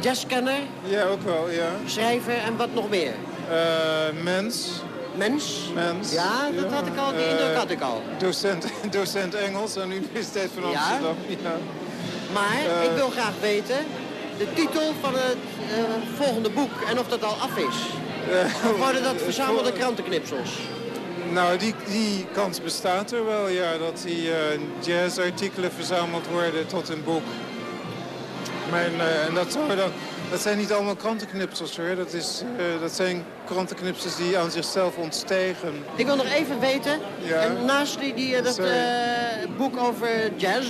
jazzkenner, ja, ook wel, ja. schrijver en wat nog meer? Eh, mens. Mens? Mens. Ja, dat had ik al, die indruk had ik al. Docent, [laughs] docent Engels aan de Universiteit van Ja? Amsterdam. Ja. Maar Eh. ik wil graag weten de titel van het volgende boek en of dat al af is. Of worden dat [laughs] verzamelde krantenknipsels? Nou, die, die kans bestaat er wel, ja. Dat die eh, jazzartikelen verzameld worden tot een boek. Maar, eh, en dat, zou dan, dat zijn niet allemaal krantenknipsels hoor. Dat, is, eh, dat zijn krantenknipsels die aan zichzelf ontstijgen. Ik wil nog even weten, Ja. en naast die, die, dat boek over jazz...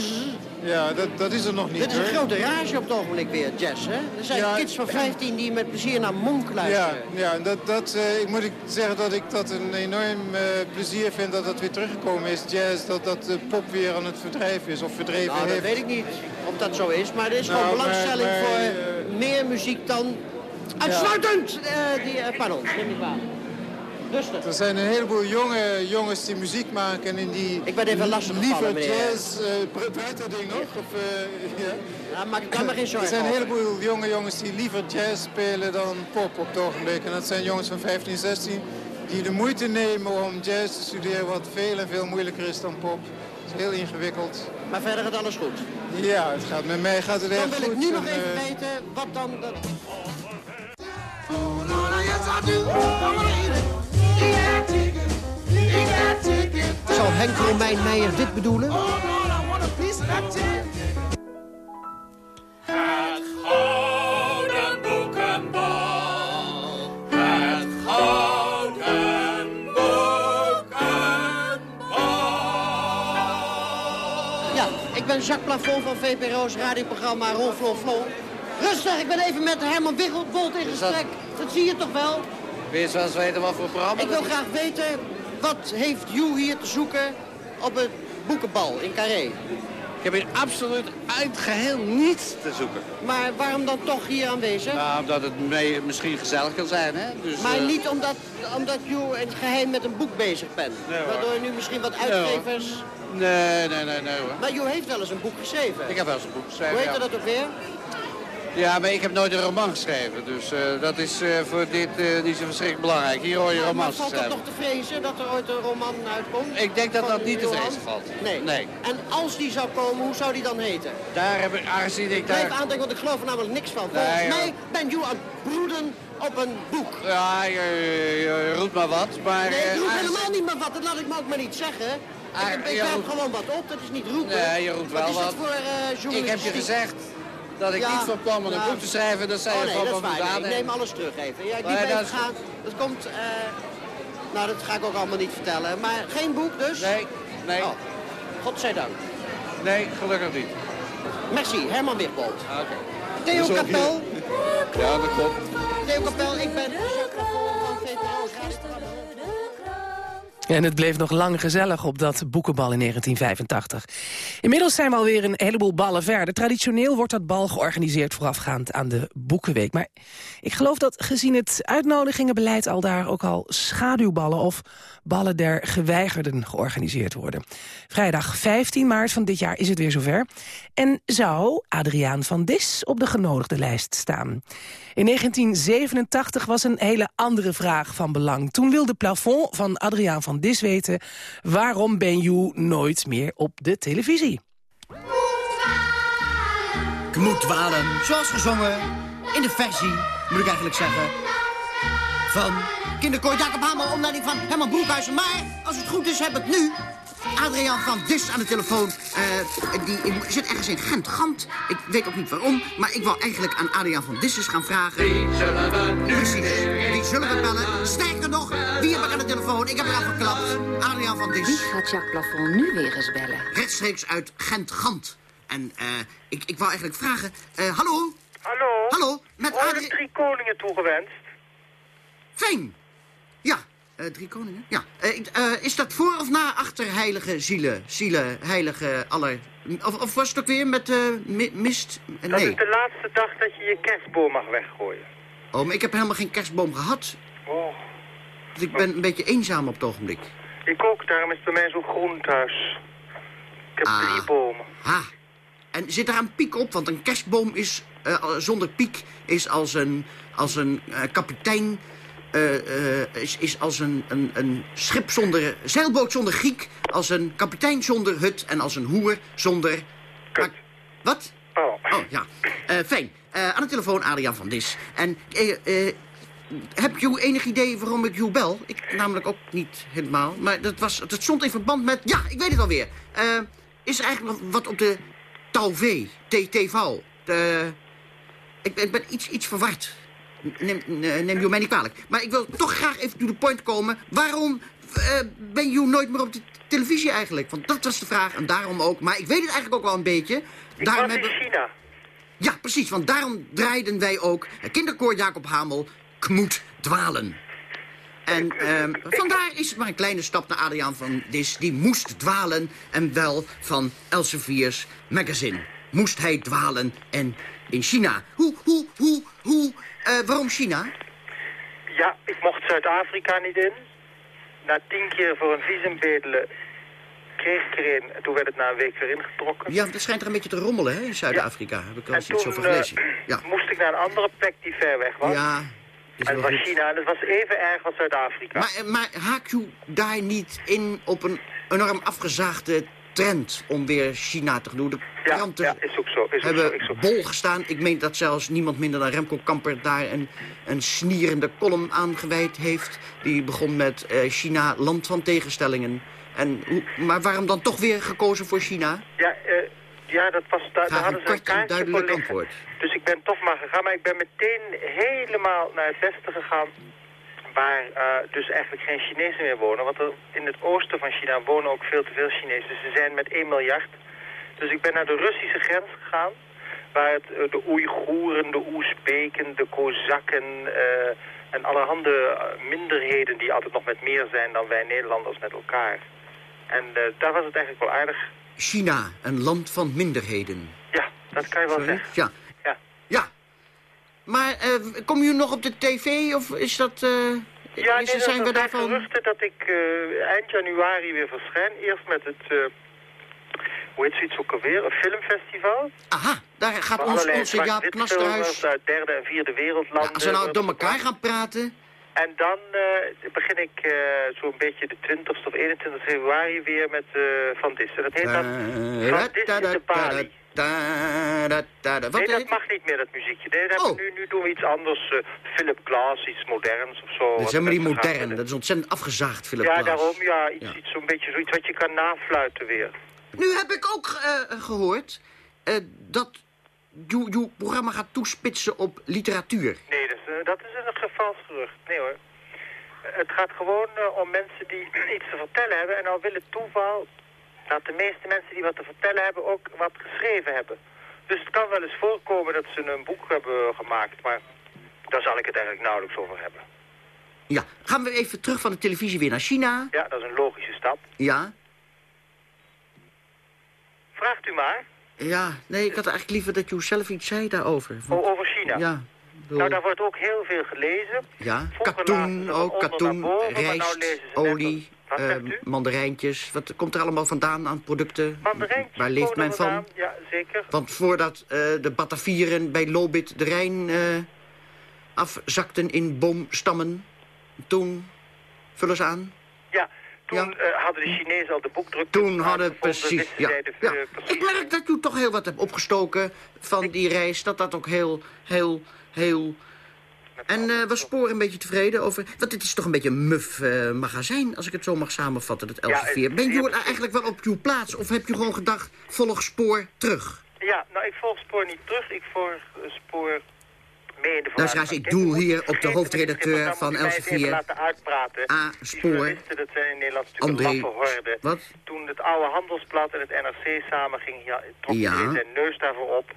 Ja, dat, dat is er nog niet Dit is een hoor. grote rage op het ogenblik weer, jazz, hè? Er zijn Ja. kids van 15 die met plezier naar Monk Ja, luisteren. ja en dat, dat, eh, ik moet ik zeggen dat ik dat een enorm eh, plezier vind dat dat weer teruggekomen is. Jazz, dat dat de pop weer aan het verdrijven is of verdreven Nou, dat heeft. weet ik niet of dat zo is, maar er is Nou, gewoon belangstelling maar, voor eh, meer muziek dan... Uitsluitend! eh, die, pardon, neem niet kwalijk. Rustig. Er zijn een heleboel jonge jongens die muziek maken en in die Ik ben even lastig liever gevallen, jazz... eh br- buiten dat ding nog? Of, eh, [laughs] ja. Ja, maak ik maar geen Er zorgen zijn een heleboel jonge jongens die liever jazz spelen dan pop op het ogenblik. En dat zijn jongens van 15, 16 die de moeite nemen om jazz te studeren wat veel en veel moeilijker is dan pop. Het is heel ingewikkeld. Maar verder gaat alles goed. Ja, het gaat, met mij gaat het Dan erg wil goed. ik nu nog En, even eh, weten wat dan... Dat... Zal Henk Romein Meijer dit bedoelen? Het Gouden Boekenbal. Het Gouden Boekenbal. Ja, ik ben Jacques Plafond van VPRO's radioprogramma Ronflon Flon. Rustig, ik ben even met Herman Wiggelbold in gesprek. Dat zie je toch wel? Wil je zelfs weten wat voor programma Ik wil graag weten, wat heeft Joe hier te zoeken op het boekenbal in Carré? Ik heb hier absoluut uit geheel niets te zoeken. Maar waarom dan toch hier aanwezig? Nou, omdat het mee, misschien gezellig kan zijn, hè? Dus, maar eh, niet omdat, omdat je in het geheim met een boek bezig bent. Nee, waardoor je nu misschien wat uitgevers... Nee, nee, nee, nee hoor. Maar Jo heeft wel eens een boek geschreven. Ik heb wel eens een boek geschreven, Hoe heet ja. dat ook weer? Ja, maar ik heb nooit een roman geschreven. Dus eh, dat is eh, voor dit eh, niet zo verschrikkelijk belangrijk. Hier hoor je Ja, maar romans valt dat schrijven. nog te vrezen dat er ooit een roman uitkomt? Ik denk dat dat niet te vrezen valt. Nee. Nee. En als die zou komen, hoe zou die dan heten? Daar heb ik, aangezien ik Blijf daar... aandenken, want ik geloof er namelijk niks van. Volgens Nee, mij ben je aan het broeden op een boek. Ja, je, je roept maar wat, maar... Nee, ik roep aangezien- helemaal niet meer wat. Dat laat ik me ook maar niet zeggen. Ik, Ah, ik gewoon wat op. Dat is niet roepen. Nee, je roept wel wat. is voor Ik heb je gezegd dat ik Ja, niet van plan ben een boek te schrijven. Dat zei oh, je nee, van waar. Nee, ik neem alles terug even. Ja, liet dat even is- gaan. Dat komt... eh, nou, dat ga ik ook allemaal niet vertellen. Maar geen boek dus? Nee, nee. Oh, godzijdank. Nee, gelukkig niet. Merci, Herman Wigbold. Oké. Theo Dus ook Kapel. Ja, dat klopt. Theo Kapel, ik ben Plafond van. En het bleef nog lang gezellig op dat boekenbal in 1985. Inmiddels zijn we alweer een heleboel ballen verder. Traditioneel wordt dat bal georganiseerd voorafgaand aan de Boekenweek. Maar ik geloof dat gezien het uitnodigingenbeleid al daar ook al schaduwballen of ballen der geweigerden georganiseerd worden. Vrijdag 15 maart van dit jaar is het weer zover. En zou Adriaan van Dis op de genodigde lijst staan. In 1987 was een hele andere vraag van belang. Toen wilde Plafond van Adriaan van Dis weten... waarom ben je nooit meer op de televisie? Ik moet dwalen, zoals gezongen, in de versie, moet ik eigenlijk zeggen, van kinderkoor Jacob Hamel, omleiding van Herman Broekhuizen. Maar, als het goed is, heb ik nu Adriaan van Dis aan de telefoon. Eh, die die zit ergens in Gent, Gant. Ik weet ook niet waarom, maar ik wou eigenlijk aan Adriaan van Dis eens gaan vragen. Wie zullen we nu Precies, wie zullen we bellen? Sterker nog, wie heb ik aan de telefoon? Ik heb eraan verklapt. Adriaan van Dis. Wie gaat Jacques Plafond nu weer eens bellen? Rechtstreeks uit Gent-Gant. En eh, ik, ik wou eigenlijk vragen, eh, hallo? Hallo? Hallo, met Adrie... drie koningen toegewenst? Fijn. Eh, drie koningen? Ja. Eh, eh, is dat voor of na achter heilige zielen? Zielen, heilige aller... Of, of was het ook weer met mi- mist? Eh, Dat nee. is de laatste dag dat je je kerstboom mag weggooien. Oh, maar ik heb helemaal geen kerstboom gehad. Oh. Dus ik ben een beetje eenzaam op het ogenblik. Ik ook, daarom is het bij mij zo groen thuis. Ik heb Ah. drie bomen. Ha. En zit daar een piek op? Want een kerstboom is zonder piek is als een, als een kapitein... eh, eh, is, is als een, een, een schip zonder... zeilboot zonder giek. Als een kapitein zonder hut. En als een hoer zonder... Maar- wat? Oh. ja. Eh, fijn. Aan de telefoon Adriaan van Dis. En heb je enig idee waarom ik jou bel? Ik namelijk ook niet helemaal. Maar dat, was, dat stond in verband met... Ja, ik weet het alweer. Is er eigenlijk nog wat op de Tauv? TTV? Ik, ben, ik ben iets, iets verward. Neem, neem je mij niet kwalijk. Maar ik wil toch graag even to the point komen. Waarom eh, ben je nooit meer op de televisie eigenlijk? Want dat was de vraag en daarom ook. Maar ik weet het eigenlijk ook wel een beetje. Ik Daarom was in hebben... China. Ja, precies, want daarom draaiden wij ook kinderkoor Jacob Hamel Kmoet Dwalen. En ehm, vandaar is het maar een kleine stap naar Adriaan van Dis. Die moest dwalen en wel van Elsevier's magazine. Moest hij dwalen en in China. Hoe, hoe, hoe, hoe, eh, waarom China? Ja, ik mocht Zuid-Afrika niet in. Na tien keer voor een visum bedelen kreeg ik erin. En toen werd het na een week weer ingetrokken. Ja, dat schijnt er een beetje te rommelen hè, in Zuid-Afrika. Heb ik En eens iets over eh, gelezen. Ja, moest ik naar een andere plek die ver weg was. ja en dat was goed. China en het was even erg als Zuid-Afrika. Maar, eh, maar haak u daar niet in op een enorm afgezaagde trend om weer China te doen? De kranten ja, is ook zo. Is ook hebben zo, is ook bol gestaan. Ik meen dat zelfs niemand minder dan Remco Kamper daar een, een snierende column aan gewijd heeft. Die begon met eh, China, land van tegenstellingen. En, maar waarom dan toch weer gekozen voor China? Ja, eh, ja dat was, daar, daar hadden een ze een kaartje duidelijk antwoord. Dus ik ben toch maar gegaan, maar ik ben meteen helemaal naar het westen gegaan. Waar eh, dus eigenlijk geen Chinezen meer wonen. Want er, in het oosten van China wonen ook veel te veel Chinezen. Dus ze zijn met 1 miljard. Dus ik ben naar de Russische grens gegaan. Waar het, eh, de Oeigoeren, de Oezbeken, de Kozakken eh, en allerhande eh, minderheden die altijd nog met meer zijn dan wij Nederlanders met elkaar. En daar was het eigenlijk wel aardig. China, een land van minderheden. Ja, dat kan je wel Sorry? zeggen. Ja. Ja. Ja. Maar kom je nog op de tv of is dat... Ja, is, nee, zijn er we daarvan... geruchten dat ik eind januari weer verschijn. Eerst met het, hoe heet zoiets ook alweer, een filmfestival. Aha, daar gaat ons, onze Jaap Knasterhuis... uit derde en vierde wereldlanden. Ja, als we nou door elkaar gaan praten... En dan eh, begin ik eh, zo'n beetje de 20 of 21 februari weer met eh, Van Dissen. Dat heet dan Van Dissen te Bali. Wat nee, dat mag niet meer, dat muziekje. Nee, dat hebben we nu, nu doen we iets anders. Philip Glass, iets moderns of zo. Dat is helemaal niet modern. Dat is ontzettend afgezaagd, Philip Ja, Glass. daarom, ja, iets, iets zo'n beetje zoiets wat je kan nafluiten weer. Nu heb ik ook eh, gehoord eh, dat uw programma gaat toespitsen op literatuur. Nee, dat is, eh, dat is een vals gerucht. Nee hoor. Eh, Het gaat gewoon eh, om mensen die [clears throat] iets te vertellen hebben. En nou wil het toeval dat de meeste mensen die wat te vertellen hebben ook wat geschreven hebben. Dus het kan wel eens voorkomen dat ze een boek hebben gemaakt, maar daar zal ik het eigenlijk nauwelijks over hebben. Ja, gaan we even terug van de televisie weer naar China. Ja, dat is een logische stap. Ja, Vraagt u maar. ja. Nee, ik had eigenlijk liever dat u zelf iets zei daarover. O- over China. Ja, bedoel- Nou, daar wordt ook heel veel gelezen. ja. Vroeger katoen ook, onder katoen, boven, nou rijst, net olie, Wat eh, mandarijntjes. Wat komt er allemaal vandaan aan producten? Mandarijntjes Waar leeft men van? Ja, zeker. Want voordat eh, de Batavieren bij Lobit de Rijn eh, afzakten in boomstammen, toen, vullen ze aan, Ja, toen eh, hadden de Chinezen al de boekdruk. toen hadden precies, ja, de, ja. precies. Ik merk dat u toch heel wat hebt opgestoken van die reis, dat dat ook heel, heel, heel... En eh was Spoor een beetje tevreden over... Want dit is toch een beetje een muf eh, magazijn, als ik het zo mag samenvatten, dat Elsevier. het- ben je eigenlijk wel op uw plaats, of heb je gewoon gedacht, volg Spoor terug? Ja, nou, ik volg Spoor niet terug. Ik volg Spoor in de Luisteraars, ik doel hier op de hoofdredacteur van Elsevier. A. Spoor. André. Wat? Toen het oude Handelsblad en het NRC samen ging, ja, trok iedereen zijn neus daarvoor op.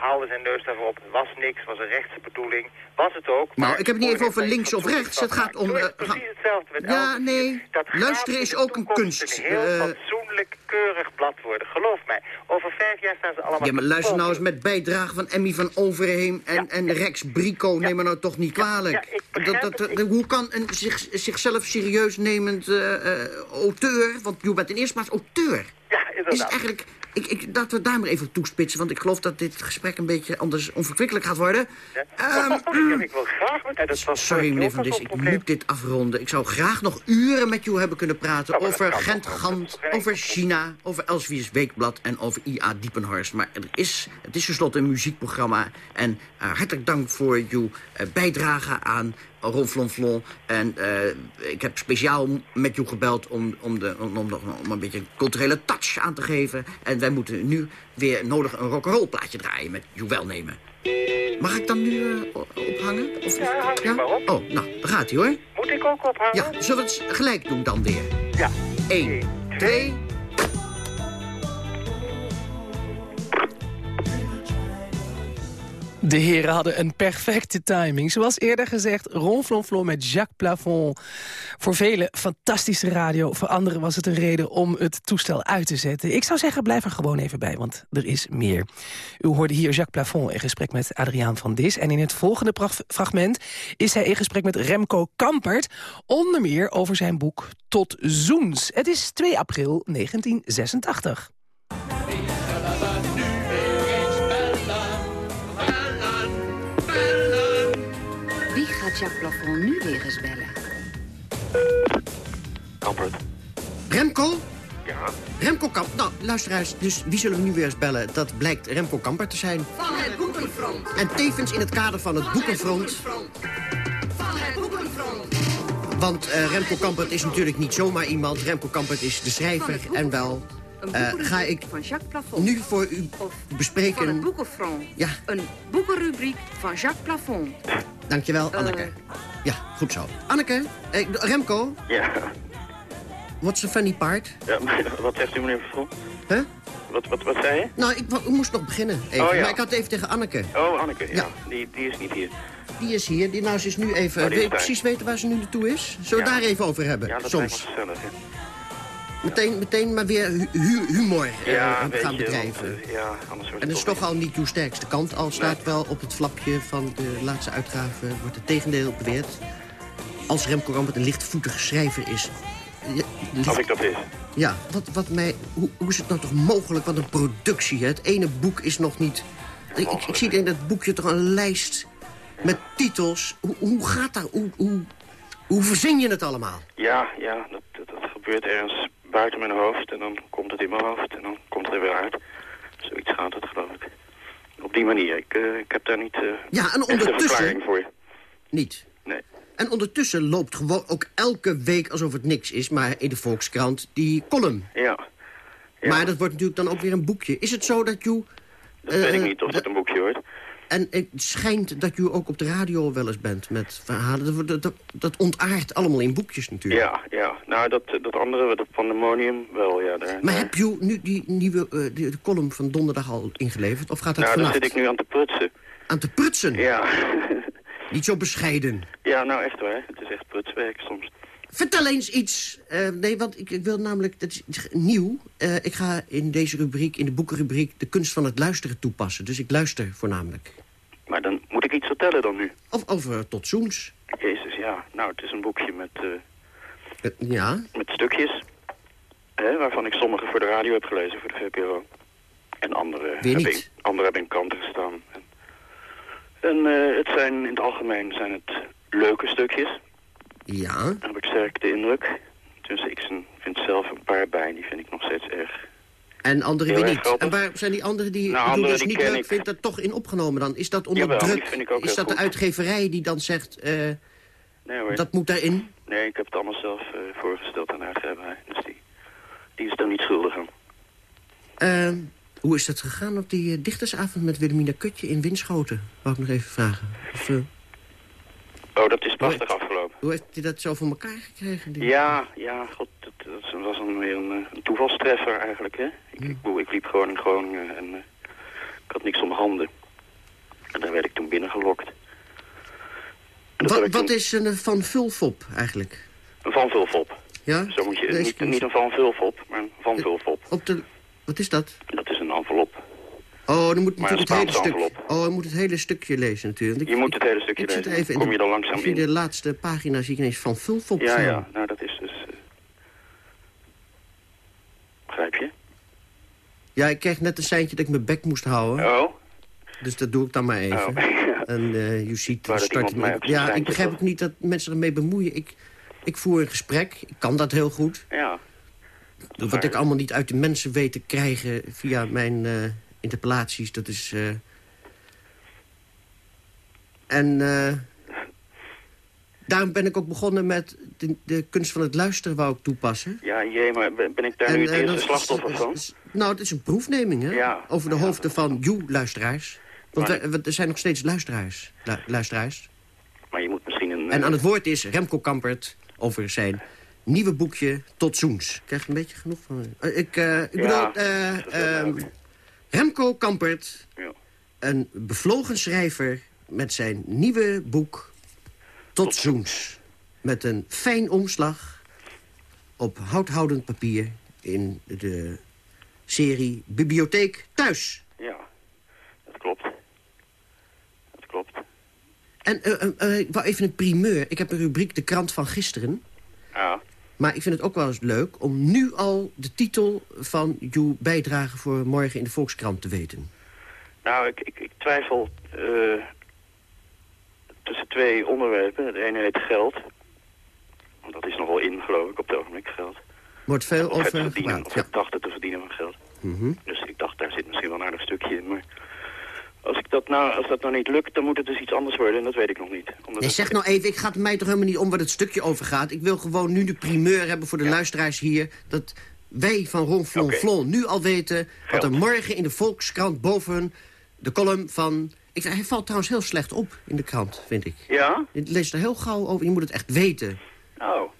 haalde zijn neus daarvoor op. Het was niks, was een rechtse bedoeling. Was het ook. Nou, maar ik heb het niet even over links of rechts. Het gaat om... eh, precies hetzelfde met ja, nee. Dat Luisteren is ook een kunst. een heel Eh, fatsoenlijk, keurig blad worden. Geloof mij. Over vijf jaar staan ze allemaal... ja, maar te luister nou eens met bijdrage van Emmy van Overheem en, en Rex Brico. Neem me nou toch niet kwalijk. dat, dat, dat- hoe kan een zich, zichzelf serieus nemend eh, auteur... want je bent in eerste plaats auteur... Ja, is inderdaad. eigenlijk... Ik, ik, dat we daar maar even op toespitsen, want ik geloof dat dit gesprek een beetje anders onverkwikkelijk gaat worden. Ehm, [laughs] ik, ik wil graag met... Dat was Sorry, vorige meneer Van Dis, ik moet dit afronden. Ik zou graag nog uren met u hebben kunnen praten Nou, over kan Gent toch Gant, over China, over Elsevier's Weekblad en over I.A. Diepenhorst. Maar er is, het is tenslotte een muziekprogramma. En eh, hartelijk dank voor uw eh, bijdrage aan Ronflonflon. En eh, ik heb speciaal met u gebeld om, om, de, om, om, om een beetje een culturele touch aan te geven. En wij moeten nu weer nodig een rock'n'roll plaatje draaien met uw welnemen. Mag ik dan nu eh, ophangen? Of, Ja, hang je maar op. Oh, nou, daar gaat hij hoor. Moet ik ook ophangen? Ja, zullen we het gelijk doen dan weer? Ja. 1, 2... De heren hadden een perfecte timing. Zoals eerder gezegd, Ronflonflon met Jacques Plafond. Voor velen fantastische radio. Voor anderen was het een reden om het toestel uit te zetten. Ik zou zeggen, blijf er gewoon even bij, want er is meer. U hoorde hier Jacques Plafond in gesprek met Adriaan van Dis. En in het volgende fragment is hij in gesprek met Remco Kampert. Onder meer over zijn boek Tot Zoens. Het is 2 april 1986. Gaat Jacques Plafond nu weer eens bellen? Kampert. Remco? Ja? Remco Kamp. Nou, luisteraars, dus wie zullen we nu weer eens bellen? Dat blijkt Remco Kamper te zijn. Van het Boekenfront. En tevens in het kader van het Boekenfront. Van het Boekenfront. Want eh, Remco Kampert is natuurlijk niet zomaar iemand. Remco Kampert is de schrijver en wel... Een eh, boekenrubriek ga ik van Jacques Plafond. nu voor u Van het bespreken... Boekenfront. Ja. Een boekenrubriek van Jacques Plafond. Dankjewel, Eh. Anneke. Ja, goed zo. Anneke, eh, Remco, Ja. what's the funny part? ja [laughs] wat zegt u, meneer Vervol? Huh? Wat, wat, wat zei je? Nou, ik, moest nog beginnen even. Oh, ja. Maar ik had het even tegen Anneke. Oh, Anneke, ja. Ja. Die, die is niet hier. Die is hier. Die, nou, ze is nu even... Oh, is Wil je daar. precies weten waar ze nu naartoe is? Zullen we Ja. daar even over hebben? Ja, dat Soms. lijkt me gezellig, hè. Meteen, meteen maar weer hu- hu- humor eh, Ja, gaan bedrijven. eh, ja, anders wordt En dat is toch al niet uw sterkste kant. Al staat Nee. wel op het flapje van de laatste uitgave... wordt het tegendeel beweerd. Als Remco Rampert een lichtvoetige schrijver is... Ja, licht- Als ik dat is. Ja, wat, wat mij, hoe, hoe is het nou toch mogelijk? Wat een productie, hè? Het ene boek is nog niet... Ik, ik, ik zie in dat boekje toch een lijst met titels. Hoe, hoe gaat dat? Hoe, hoe, hoe verzin je het allemaal? Ja, ja, dat, dat, dat gebeurt ergens buiten mijn hoofd. En dan komt het in mijn hoofd en dan komt het er weer uit. Zoiets gaat het, geloof ik. Op die manier. Ik, eh, ik heb daar niet eh Ja, en ondertussen- verklaring voor. Niet. Nee. En ondertussen loopt gewoon ook elke week alsof het niks is... maar in de Volkskrant die column. Ja, Maar dat wordt natuurlijk dan ook weer een boekje. Is het zo dat je... dat weet ik eh, niet of dat een boekje wordt. En het schijnt dat je ook op de radio wel eens bent met verhalen. Dat, dat, dat ontaart allemaal in boekjes natuurlijk. Ja, ja. Nou, dat, dat andere, dat pandemonium, wel, ja. Daar, Maar daar- heb je nu die nieuwe die, de column van donderdag al ingeleverd? Of gaat dat nou, daar zit ik nu aan te prutsen. Aan te prutsen? Ja. Niet zo bescheiden. ja, nou echt waar. Het is echt prutswerk soms. Vertel eens iets. Eh, nee, want ik, ik wil namelijk... Dat is nieuw. Eh, ik ga in deze rubriek, in de boekenrubriek... de kunst van het luisteren toepassen. Dus ik luister voornamelijk. Maar dan moet ik iets vertellen dan nu. Of over tot zoens. Jezus, ja. Nou, het is een boekje met, eh, ja. met stukjes. Hè, waarvan ik sommige voor de radio heb gelezen, voor de VPRO. En andere, Weer niet. in, andere hebben in kanten gestaan. En, en het zijn, in het algemeen zijn het leuke stukjes. Ja. Dan heb ik sterk de indruk. Dus ik vind zelf een paar bij, die vind ik nog steeds erg. En andere Heel weer niet. grappig. En waar zijn die anderen die Nou, dus die niet leuk vindt, dat toch in opgenomen dan? Is dat onder Jawel, druk? vind ik ook Is dat de uitgeverij die dan zegt... eh, Nee hoor. dat moet daarin? Nee, ik heb het allemaal zelf eh, voorgesteld aan de uitgeverij. Dus die, die is daar niet schuldig aan. Eh, hoe is dat gegaan op die eh, dichtersavond met Wilhelmina Kutje in Winschoten? Wou ik nog even vragen. Of, Oh, dat is prachtig afgelopen. hoe heeft hij dat zo voor elkaar gekregen? die- Ja, ja, god, dat, dat was dan weer een, eh, een toevalstreffer eigenlijk, hè. Ik, ik, ik liep gewoon in Groningen en eh, ik had niks om handen. En daar werd ik toen binnengelokt. Wat, wat is een Van Vulfop eigenlijk? Een Van Vulfop. Ja? Zo moet je, niet, niet een Van Vulfop, maar een Van Vulfop. Op de... Wat is dat? Dat is een envelop. Oh, dan moet natuurlijk het hele stuk. Oh, je moet het hele stukje lezen natuurlijk. Ik- Je moet het hele stukje ik lezen. even Kom de- je er langzaam in. de laatste pagina zie ik ineens van Vulfop Ja, staan. ja, nou dat is dus... eh, Begrijp je? Ja, ik kreeg net een seintje dat ik mijn bek moest houden. Oh. Dus dat doe ik dan maar even. [laughs] En eh je ziet, dan dat start Ja, ik begrijp ook niet dat mensen ermee bemoeien. Ik, ik voer een gesprek, ik kan dat heel goed. Ja. Wat ik allemaal niet uit de mensen weet te krijgen via mijn eh, interpellaties, dat is... eh, En eh, daarom ben ik ook begonnen met de, de kunst van het luisteren wou ik toepassen. Ja, jee, maar ben ik daar En, nu het eh, eerste dat is- slachtoffer is- van? is- nou, het is een proefneming, hè? Ja. Over de hoofden van. Want Maar- wij- want er zijn nog steeds luisteraars. lu- luisteraars. Maar je moet misschien een... En aan het woord is Remco Kampert over zijn nieuwe boekje Tot Zoens. Ik krijg een beetje genoeg van... Ik eh, ik bedoel, Remco Kampert, Ja. een bevlogen schrijver... met zijn nieuwe boek Tot Zoens. Met een fijn omslag op houthoudend papier... in de serie Bibliotheek Thuis. Ja, dat klopt. Dat klopt. En ik wou even een primeur. Ik heb een rubriek De Krant van Gisteren... Ja. Maar ik vind het ook wel eens leuk om nu al de titel van uw bijdrage voor morgen in de Volkskrant te weten. Nou, ik, ik, ik twijfel eh, tussen twee onderwerpen. Het ene heet geld. Want dat is nogal in, geloof ik, op het ogenblik, geld. Wordt veel Of het over verdienen, gepraat. of Ja. het dachten te verdienen van geld. Mhm. Dus ik dacht, daar zit misschien wel een aardig stukje in. Maar als, ik dat nou, als dat nou niet lukt, dan moet het dus iets anders worden. En dat weet ik nog niet. Omdat Nee, zeg nou even, ik ga het mij toch helemaal niet om waar het stukje over gaat. Ik wil gewoon nu de primeur hebben voor de luisteraars hier... dat wij van Ron Flon. Flon nu al weten... wat er morgen in de Volkskrant boven de column van... Ik, hij valt trouwens heel slecht op in de krant, vind ik. Ja? Je leest er heel gauw over, je moet het echt weten. Oh.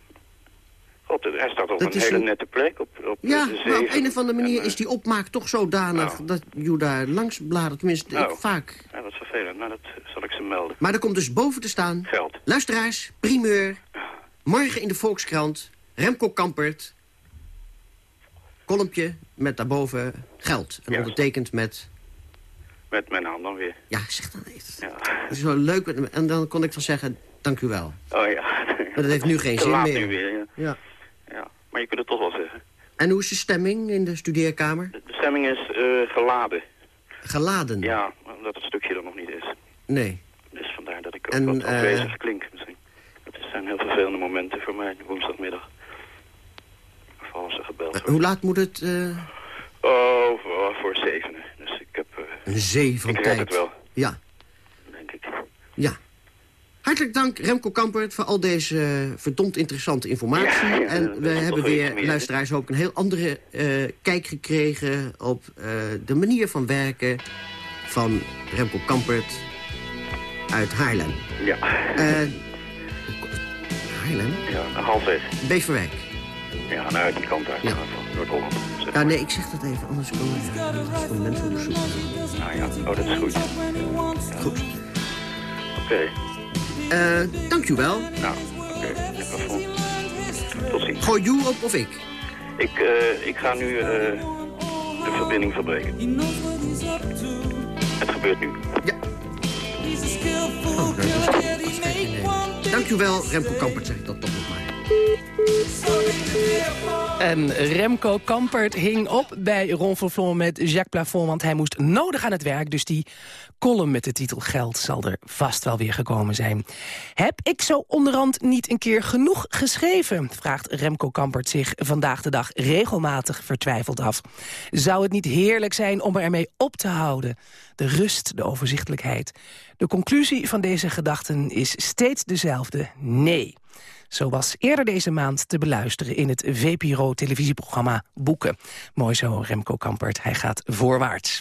God, hij staat op Dat een hele een- nette plek. Op, op Ja, de maar op een of andere manier En, eh, is die opmaak toch zodanig... dat je daar langs bladert, tenminste Nou. ik vaak. Ja, dat is vervelend. Nou, dat zal ik ze melden. Maar er komt dus boven te staan... Geld. Luisteraars, primeur, morgen in de Volkskrant... Remco Kampert, kolompje met daarboven geld. En ondertekend met... Met mijn naam dan weer. Ja, zeg dan eens. Ja. Dat is wel leuk. En dan kon ik dan zeggen, dank u wel. Oh ja. Maar dat heeft nu geen Te zin laat meer. nu weer, ja. Ja. Maar je kunt het toch wel zeggen. En hoe is de stemming in de studeerkamer? De stemming is eh, geladen. Geladen? Ja, omdat het stukje er nog niet is. Nee. Dus vandaar dat ik ook En, wat eh, afwezig klink misschien. Het zijn heel vervelende momenten voor mij, woensdagmiddag. Vooral als er gebeld wordt. Hoe laat moet het? eh, Oh, voor, zevenen. Dus ik heb... eh, een zee van ik tijd. het wel, Ja. denk ik. Ja. Hartelijk dank, Remco Kampert, voor al deze eh, verdomd interessante informatie. Ja, ja, en we hebben weer, meer. luisteraars, ook een heel andere eh, kijk gekregen... op eh, de manier van werken van Remco Kampert uit Haarlem. Ja. Eh, Haarlem? Ja, halfweg. Beverwijk. Ja, nou, die kant uit. Ja. Van Noord-Holland. Ja, nee, ik zeg dat even, anders komen mensen. Nou ja, oh, dat is goed. Goed. Oké. Dank u wel. Nou, oké. Ja, plafond. Tot ziens. Gooi op of ik? Ik, eh, ik ga nu eh, de verbinding verbreken. Het gebeurt nu. Oh, dat is goed. Afscheid nemen. Dank u wel, Remco Kampert, zeg ik dat toch. En Remco Kampert hing op bij Ron met Jacques Plafond... want hij moest nodig aan het werk, dus die column met de titel Geld... zal er vast wel weer gekomen zijn. Heb ik zo onderhand niet een keer genoeg geschreven? Vraagt Remco Kampert zich vandaag de dag regelmatig vertwijfeld af. Zou het niet heerlijk zijn om ermee op te houden? De rust, de overzichtelijkheid. De conclusie van deze gedachten is steeds dezelfde. Nee. Zo was eerder deze maand te beluisteren in het VPRO-televisieprogramma Boeken. Mooi zo, Remco Kampert. Hij gaat voorwaarts.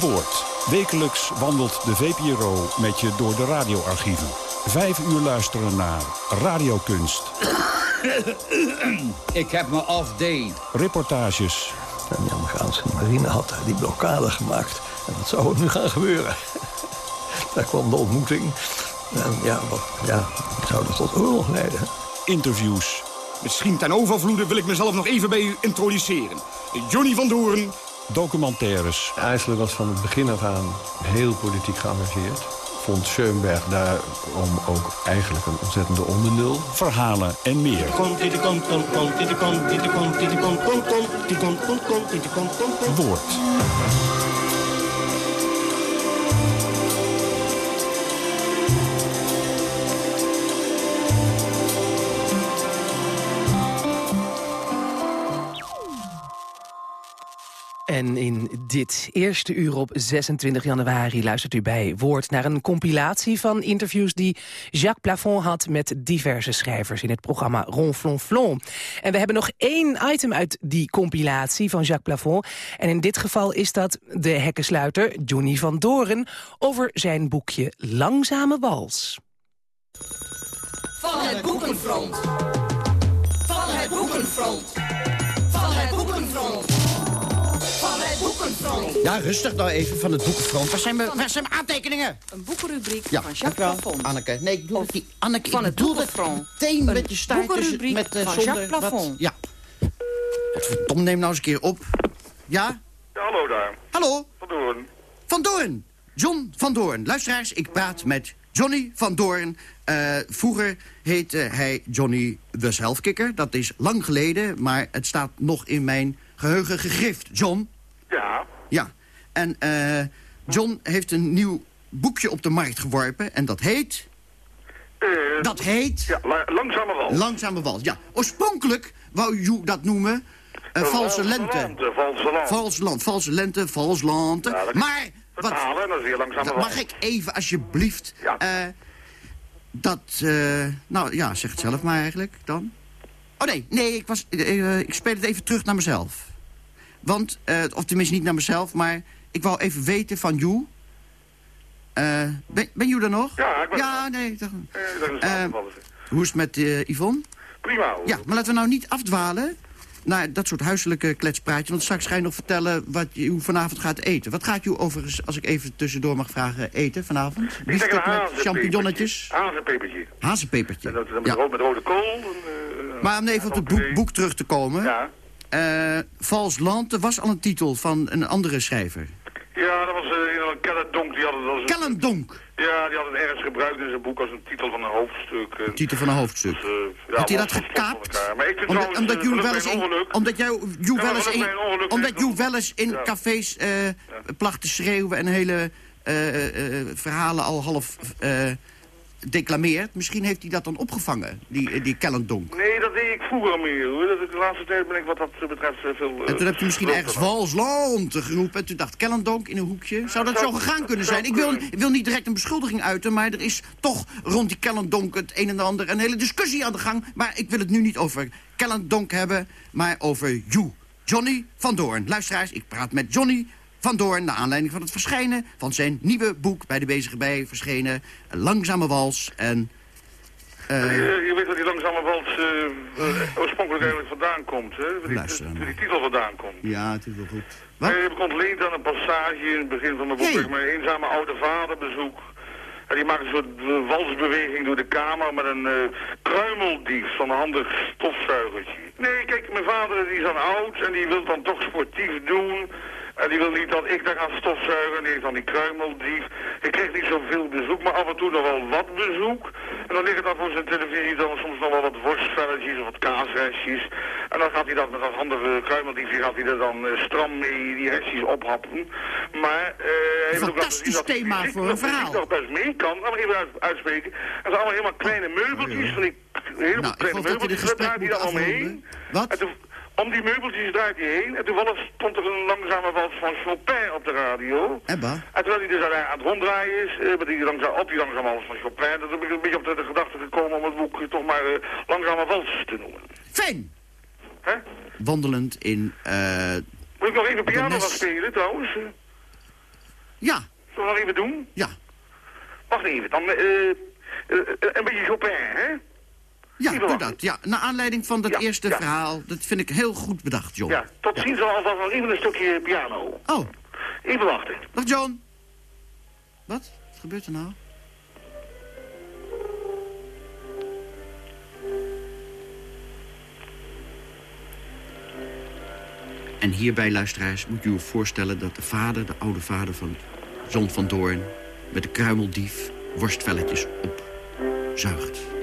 Woord. Wekelijks wandelt de VPRO met je door de radioarchieven. Vijf uur luisteren naar radiokunst, Ik heb off day. reportages, En die Amerikaanse marine had die blokkade gemaakt. En wat zou er nu gaan gebeuren? [laughs] Daar kwam de ontmoeting. En ja, wat, ja zou dat tot oorlog leiden? Interviews. Misschien ten overvloede wil ik mezelf nog even bij u introduceren. Johnny van Doorn. Documentaires. IJsselen was van het begin af aan heel politiek geëngageerd. Vond Schoenberg daarom ook eigenlijk een ontzettende ondernul. Verhalen en meer. Woord. En in dit eerste uur op 26 januari luistert u bij Woord naar een compilatie van interviews die Jacques Plafond had met diverse schrijvers in het programma Ronflonflon. En we hebben nog één item uit die compilatie van Jacques Plafond. En in dit geval is dat de hekkensluiter Johnny van Doren over zijn boekje Langzame Wals. Van het boekenfront. Van het boekenfront. Van het boekenfront. Van het boekenfront. Ja, rustig nou even van het boekenfront. Waar zijn, we, waar zijn mijn aantekeningen? Een boekenrubriek Ja, van Jacques Plafond. Anneke. Nee, ik doe die Anneke. van het bedoel dat boekenfront. meteen Een met je staart tussen boekenrubriek met, eh, van zonder Jacques Plafond. Wat, ja. Wat verdomme, neem nou eens een keer op. Ja? Ja, hallo daar. Hallo? Van Doorn. Van Doorn. John van Doorn. Luisteraars, ik praat met Johnny van Doorn. Eh, vroeger heette hij Johnny the Selfkicker. Dat is lang geleden, maar het staat nog in mijn geheugen gegrift. John? Ja. Ja. En eh, John heeft een nieuw boekje op de markt geworpen. En dat heet... dat heet... Ja, la- langzame wal. Langzame wal, ja. Oorspronkelijk wou je dat noemen... eh, valse lente. land, valse land. Vals land, valse lente, vals lente. Ja, dat- maar... Wat, mag ik even, alsjeblieft... eh, dat, eh, nou ja, zeg het zelf maar eigenlijk dan. Oh nee, nee, ik, was, eh, eh, ik speel het even terug naar mezelf. Want, eh, of tenminste niet naar mezelf, maar ik wou even weten van jou... Eh, ben, ben je er nog? Ja, ik ben Ja, nee. toch- samenvallen. hoe is het met Yvonne? Prima. hoor. Ja, maar laten we nou niet afdwalen naar dat soort huiselijke kletspraatje. Want straks ga je nog vertellen wat je vanavond gaat eten. Wat gaat je overigens, als ik even tussendoor mag vragen, eten vanavond? Ik een champignonnetjes? Hazenpepertje. Hazenpepertje. En dat, dan met, Ja. rood, met rode kool. en, Maar om even op het boek, boek terug te komen. Ja. Eh, Vals Lante was al een titel van een andere schrijver. Ja, dat was uh, een Kellendonk. Die had het als Kellendonk. Ja, die had het ergens gebruikt in zijn boek als een titel van een hoofdstuk. Titel van een hoofdstuk. dus, eh, Had hij dat gekaapt? Maar ik vind Omdat, trouwens, omdat eh, Joe wel eens in, omdat jij, Joe Ja, wel eens in, omdat Joe wel eens in Ja. cafés eh placht te schreeuwen en hele eh, eh, eh, verhalen al half eh, declameert. Misschien heeft hij dat dan opgevangen, die, eh, die Kellendonk. Nee, dat deed ik vroeger meer. Hoor. Dat, de laatste tijd ben ik wat dat betreft eh, veel... eh, En toen heb je misschien ergens dan. Valsland geroepen. En toen dacht Kellendonk in een hoekje. Zou dat zo gegaan kunnen zijn? Ik wil, ik wil niet direct een beschuldiging uiten... maar er is toch rond die Kellendonk het een en ander... een hele discussie aan de gang. Maar ik wil het nu niet over Kellendonk hebben... maar over you. Johnny van Doorn. Luisteraars, ik praat met Johnny van Doorn... naar aanleiding van het verschijnen van zijn nieuwe boek... bij de Bezige Bij verschenen. Een langzame wals en... eh, je, je weet dat die langzame wals eh, eh, oorspronkelijk eigenlijk vandaan komt, hè? Waar die, Luister waar die titel vandaan komt. ja, het is wel goed. Wat? ik ontleend aan een passage in het begin van mijn boek. Hey. mijn eenzame oude vader bezoek. En die maakt een soort eh, walsbeweging door de kamer met een eh, kruimeldief, zo'n handig stofzuigertje. Nee, kijk, mijn vader die is dan oud en die wil dan toch sportief doen. En die wil niet dat ik daar ga stofzuigen. Die heeft dan die kruimeldief. Ik kreeg niet zoveel bezoek, maar af en toe nog wel wat bezoek. En dan liggen dan voor zijn televisie dan soms nog wel wat worstvelletjes of wat kaasrestjes. En dan gaat hij dat met dat handige kruimeldief, die gaat hij er dan eh, stram mee die restjes ophappen. Maar... eh zien Fantastisch dat thema voor een dat muziek verhaal. nog best mee kan. Me even uit- uitspreken. En zijn allemaal helemaal kleine meubeltjes, van die hele Nou, ik kleine dat meubeltjes, daar dan moeten omheen. afronden. Wat? Om die meubeltjes draait hij heen. En toevallig stond er een langzame wals van Chopin op de radio. Ebba. En terwijl hij dus aan, aan het ronddraaien is, eh, met die langzaam, op die langzame wals van Chopin, dan ben ik een beetje op de, de gedachte gekomen om het boek eh, toch maar eh, langzame wals te noemen. Fijn! Hè? Wandelend in... eh, Moet ik nog even piano gaan spelen trouwens? Eh, ja, Zullen we nog even doen? ja. Wacht even, dan eh, eh, eh, een beetje Chopin, hè? Ja, dat. Ja, naar aanleiding van dat Ja, eerste ja. verhaal. Dat vind ik heel goed bedacht, John. Ja, tot ziens al alvast nog even een stukje piano. Oh, Even wachten. Dag John. Wat? Wat gebeurt er nou? En hierbij, luisteraars, moet u u voorstellen dat de vader, de oude vader van John van Doorn... met de kruimeldief worstvelletjes opzuigt.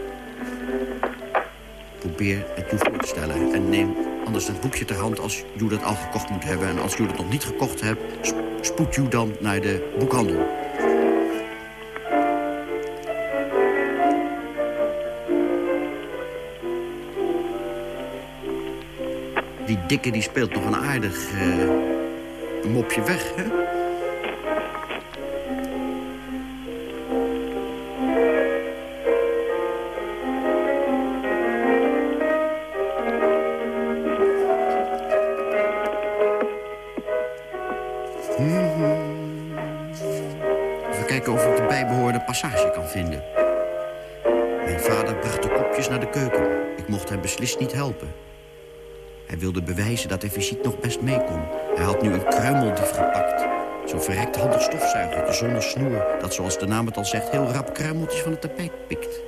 Probeer het voor te stellen. En neem anders het boekje ter hand als u dat al gekocht moet hebben. En als u dat nog niet gekocht hebt, sp- spoed u dan naar de boekhandel. Die dikke die speelt nog een aardig eh, mopje weg, hè? Hij wilde bewijzen dat hij fysiek nog best mee kon. Hij had nu een kruimeldief gepakt. Zo'n verrekt handig stofzuigertje zonder snoer... dat, zoals de naam het al zegt, heel rap kruimeltjes van het tapijt pikt.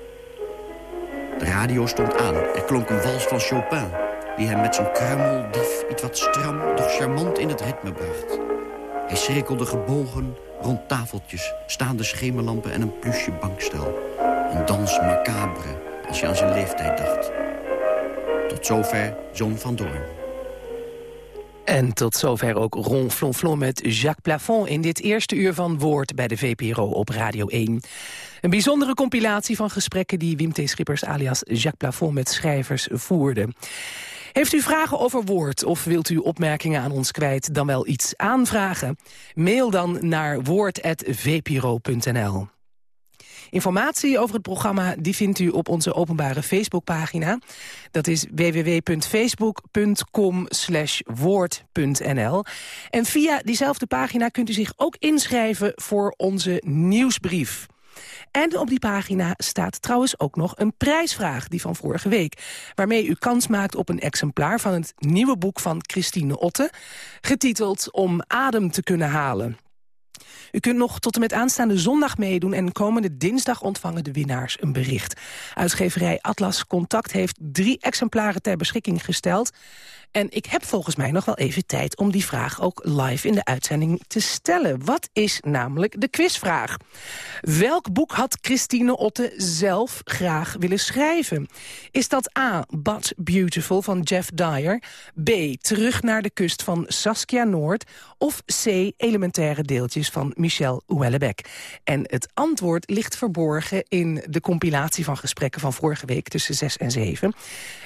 De radio stond aan. Er klonk een wals van Chopin... die hem met zijn kruimeldief iets wat stram, doch charmant in het ritme bracht. Hij cirkelde gebogen rond tafeltjes, staande schemerlampen en een plusje bankstel. Een dans macabre, als je aan zijn leeftijd dacht. Tot zover John van Doorn. En tot zover ook Ron Flonflon met Jacques Plafond... in dit eerste uur van Woord bij de VPRO op Radio 1. Een bijzondere compilatie van gesprekken... die Wim T. Schippers alias Jacques Plafond met schrijvers voerde. Heeft u vragen over Woord of wilt u opmerkingen aan ons kwijt... dan wel iets aanvragen? Mail dan naar woord.vpro.nl. Informatie over het programma die vindt u op onze openbare Facebookpagina. Dat is www.facebook.com woord.nl. En via diezelfde pagina kunt u zich ook inschrijven voor onze nieuwsbrief. En op die pagina staat trouwens ook nog een prijsvraag, die van vorige week. Waarmee u kans maakt op een exemplaar van het nieuwe boek van Christine Otte. Getiteld Om adem te kunnen halen. U kunt nog tot en met aanstaande zondag meedoen... en komende dinsdag ontvangen de winnaars een bericht. Uitgeverij Atlas Contact heeft drie exemplaren ter beschikking gesteld. En ik heb volgens mij nog wel even tijd om die vraag ook live in de uitzending te stellen. Wat is namelijk de quizvraag? Welk boek had Christine Otte zelf graag willen schrijven? Is dat A, But Beautiful van Jeff Dyer? B, Terug naar de kust van Saskia Noord? Of C, Elementaire deeltjes van Michel Houellebecq? En het antwoord ligt verborgen in de compilatie van gesprekken van vorige week tussen 6 en 7.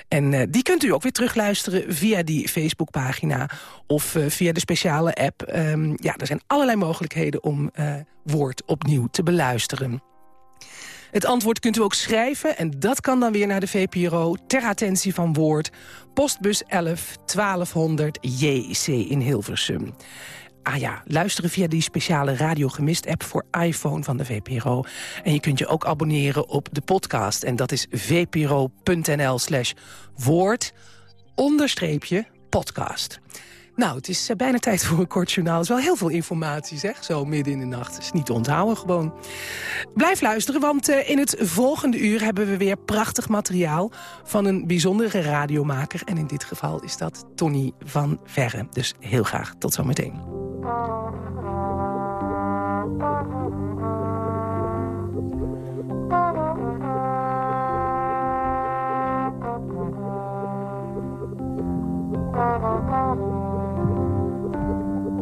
En uh, die kunt u ook weer terugluisteren via die Facebookpagina of uh, via de speciale app. Um, ja, er zijn allerlei mogelijkheden om uh, Woord opnieuw te beluisteren. Het antwoord kunt u ook schrijven en dat kan dan weer naar de VPRO... ter attentie van Woord, postbus 11 1200 JC in Hilversum. Ah ja, luisteren via die speciale Radio Gemist-app voor iPhone van de VPRO. En je kunt je ook abonneren op de podcast. En dat is vpro.nl slash woord onderstreepje podcast. Nou, het is bijna tijd voor een kort journaal. Het is wel heel veel informatie, zeg, zo midden in de nacht. Het is niet te onthouden gewoon. Blijf luisteren, want uh, in het volgende uur hebben we weer prachtig materiaal... van een bijzondere radiomaker. En in dit geval is dat Tony van Verre. Dus heel graag tot zometeen.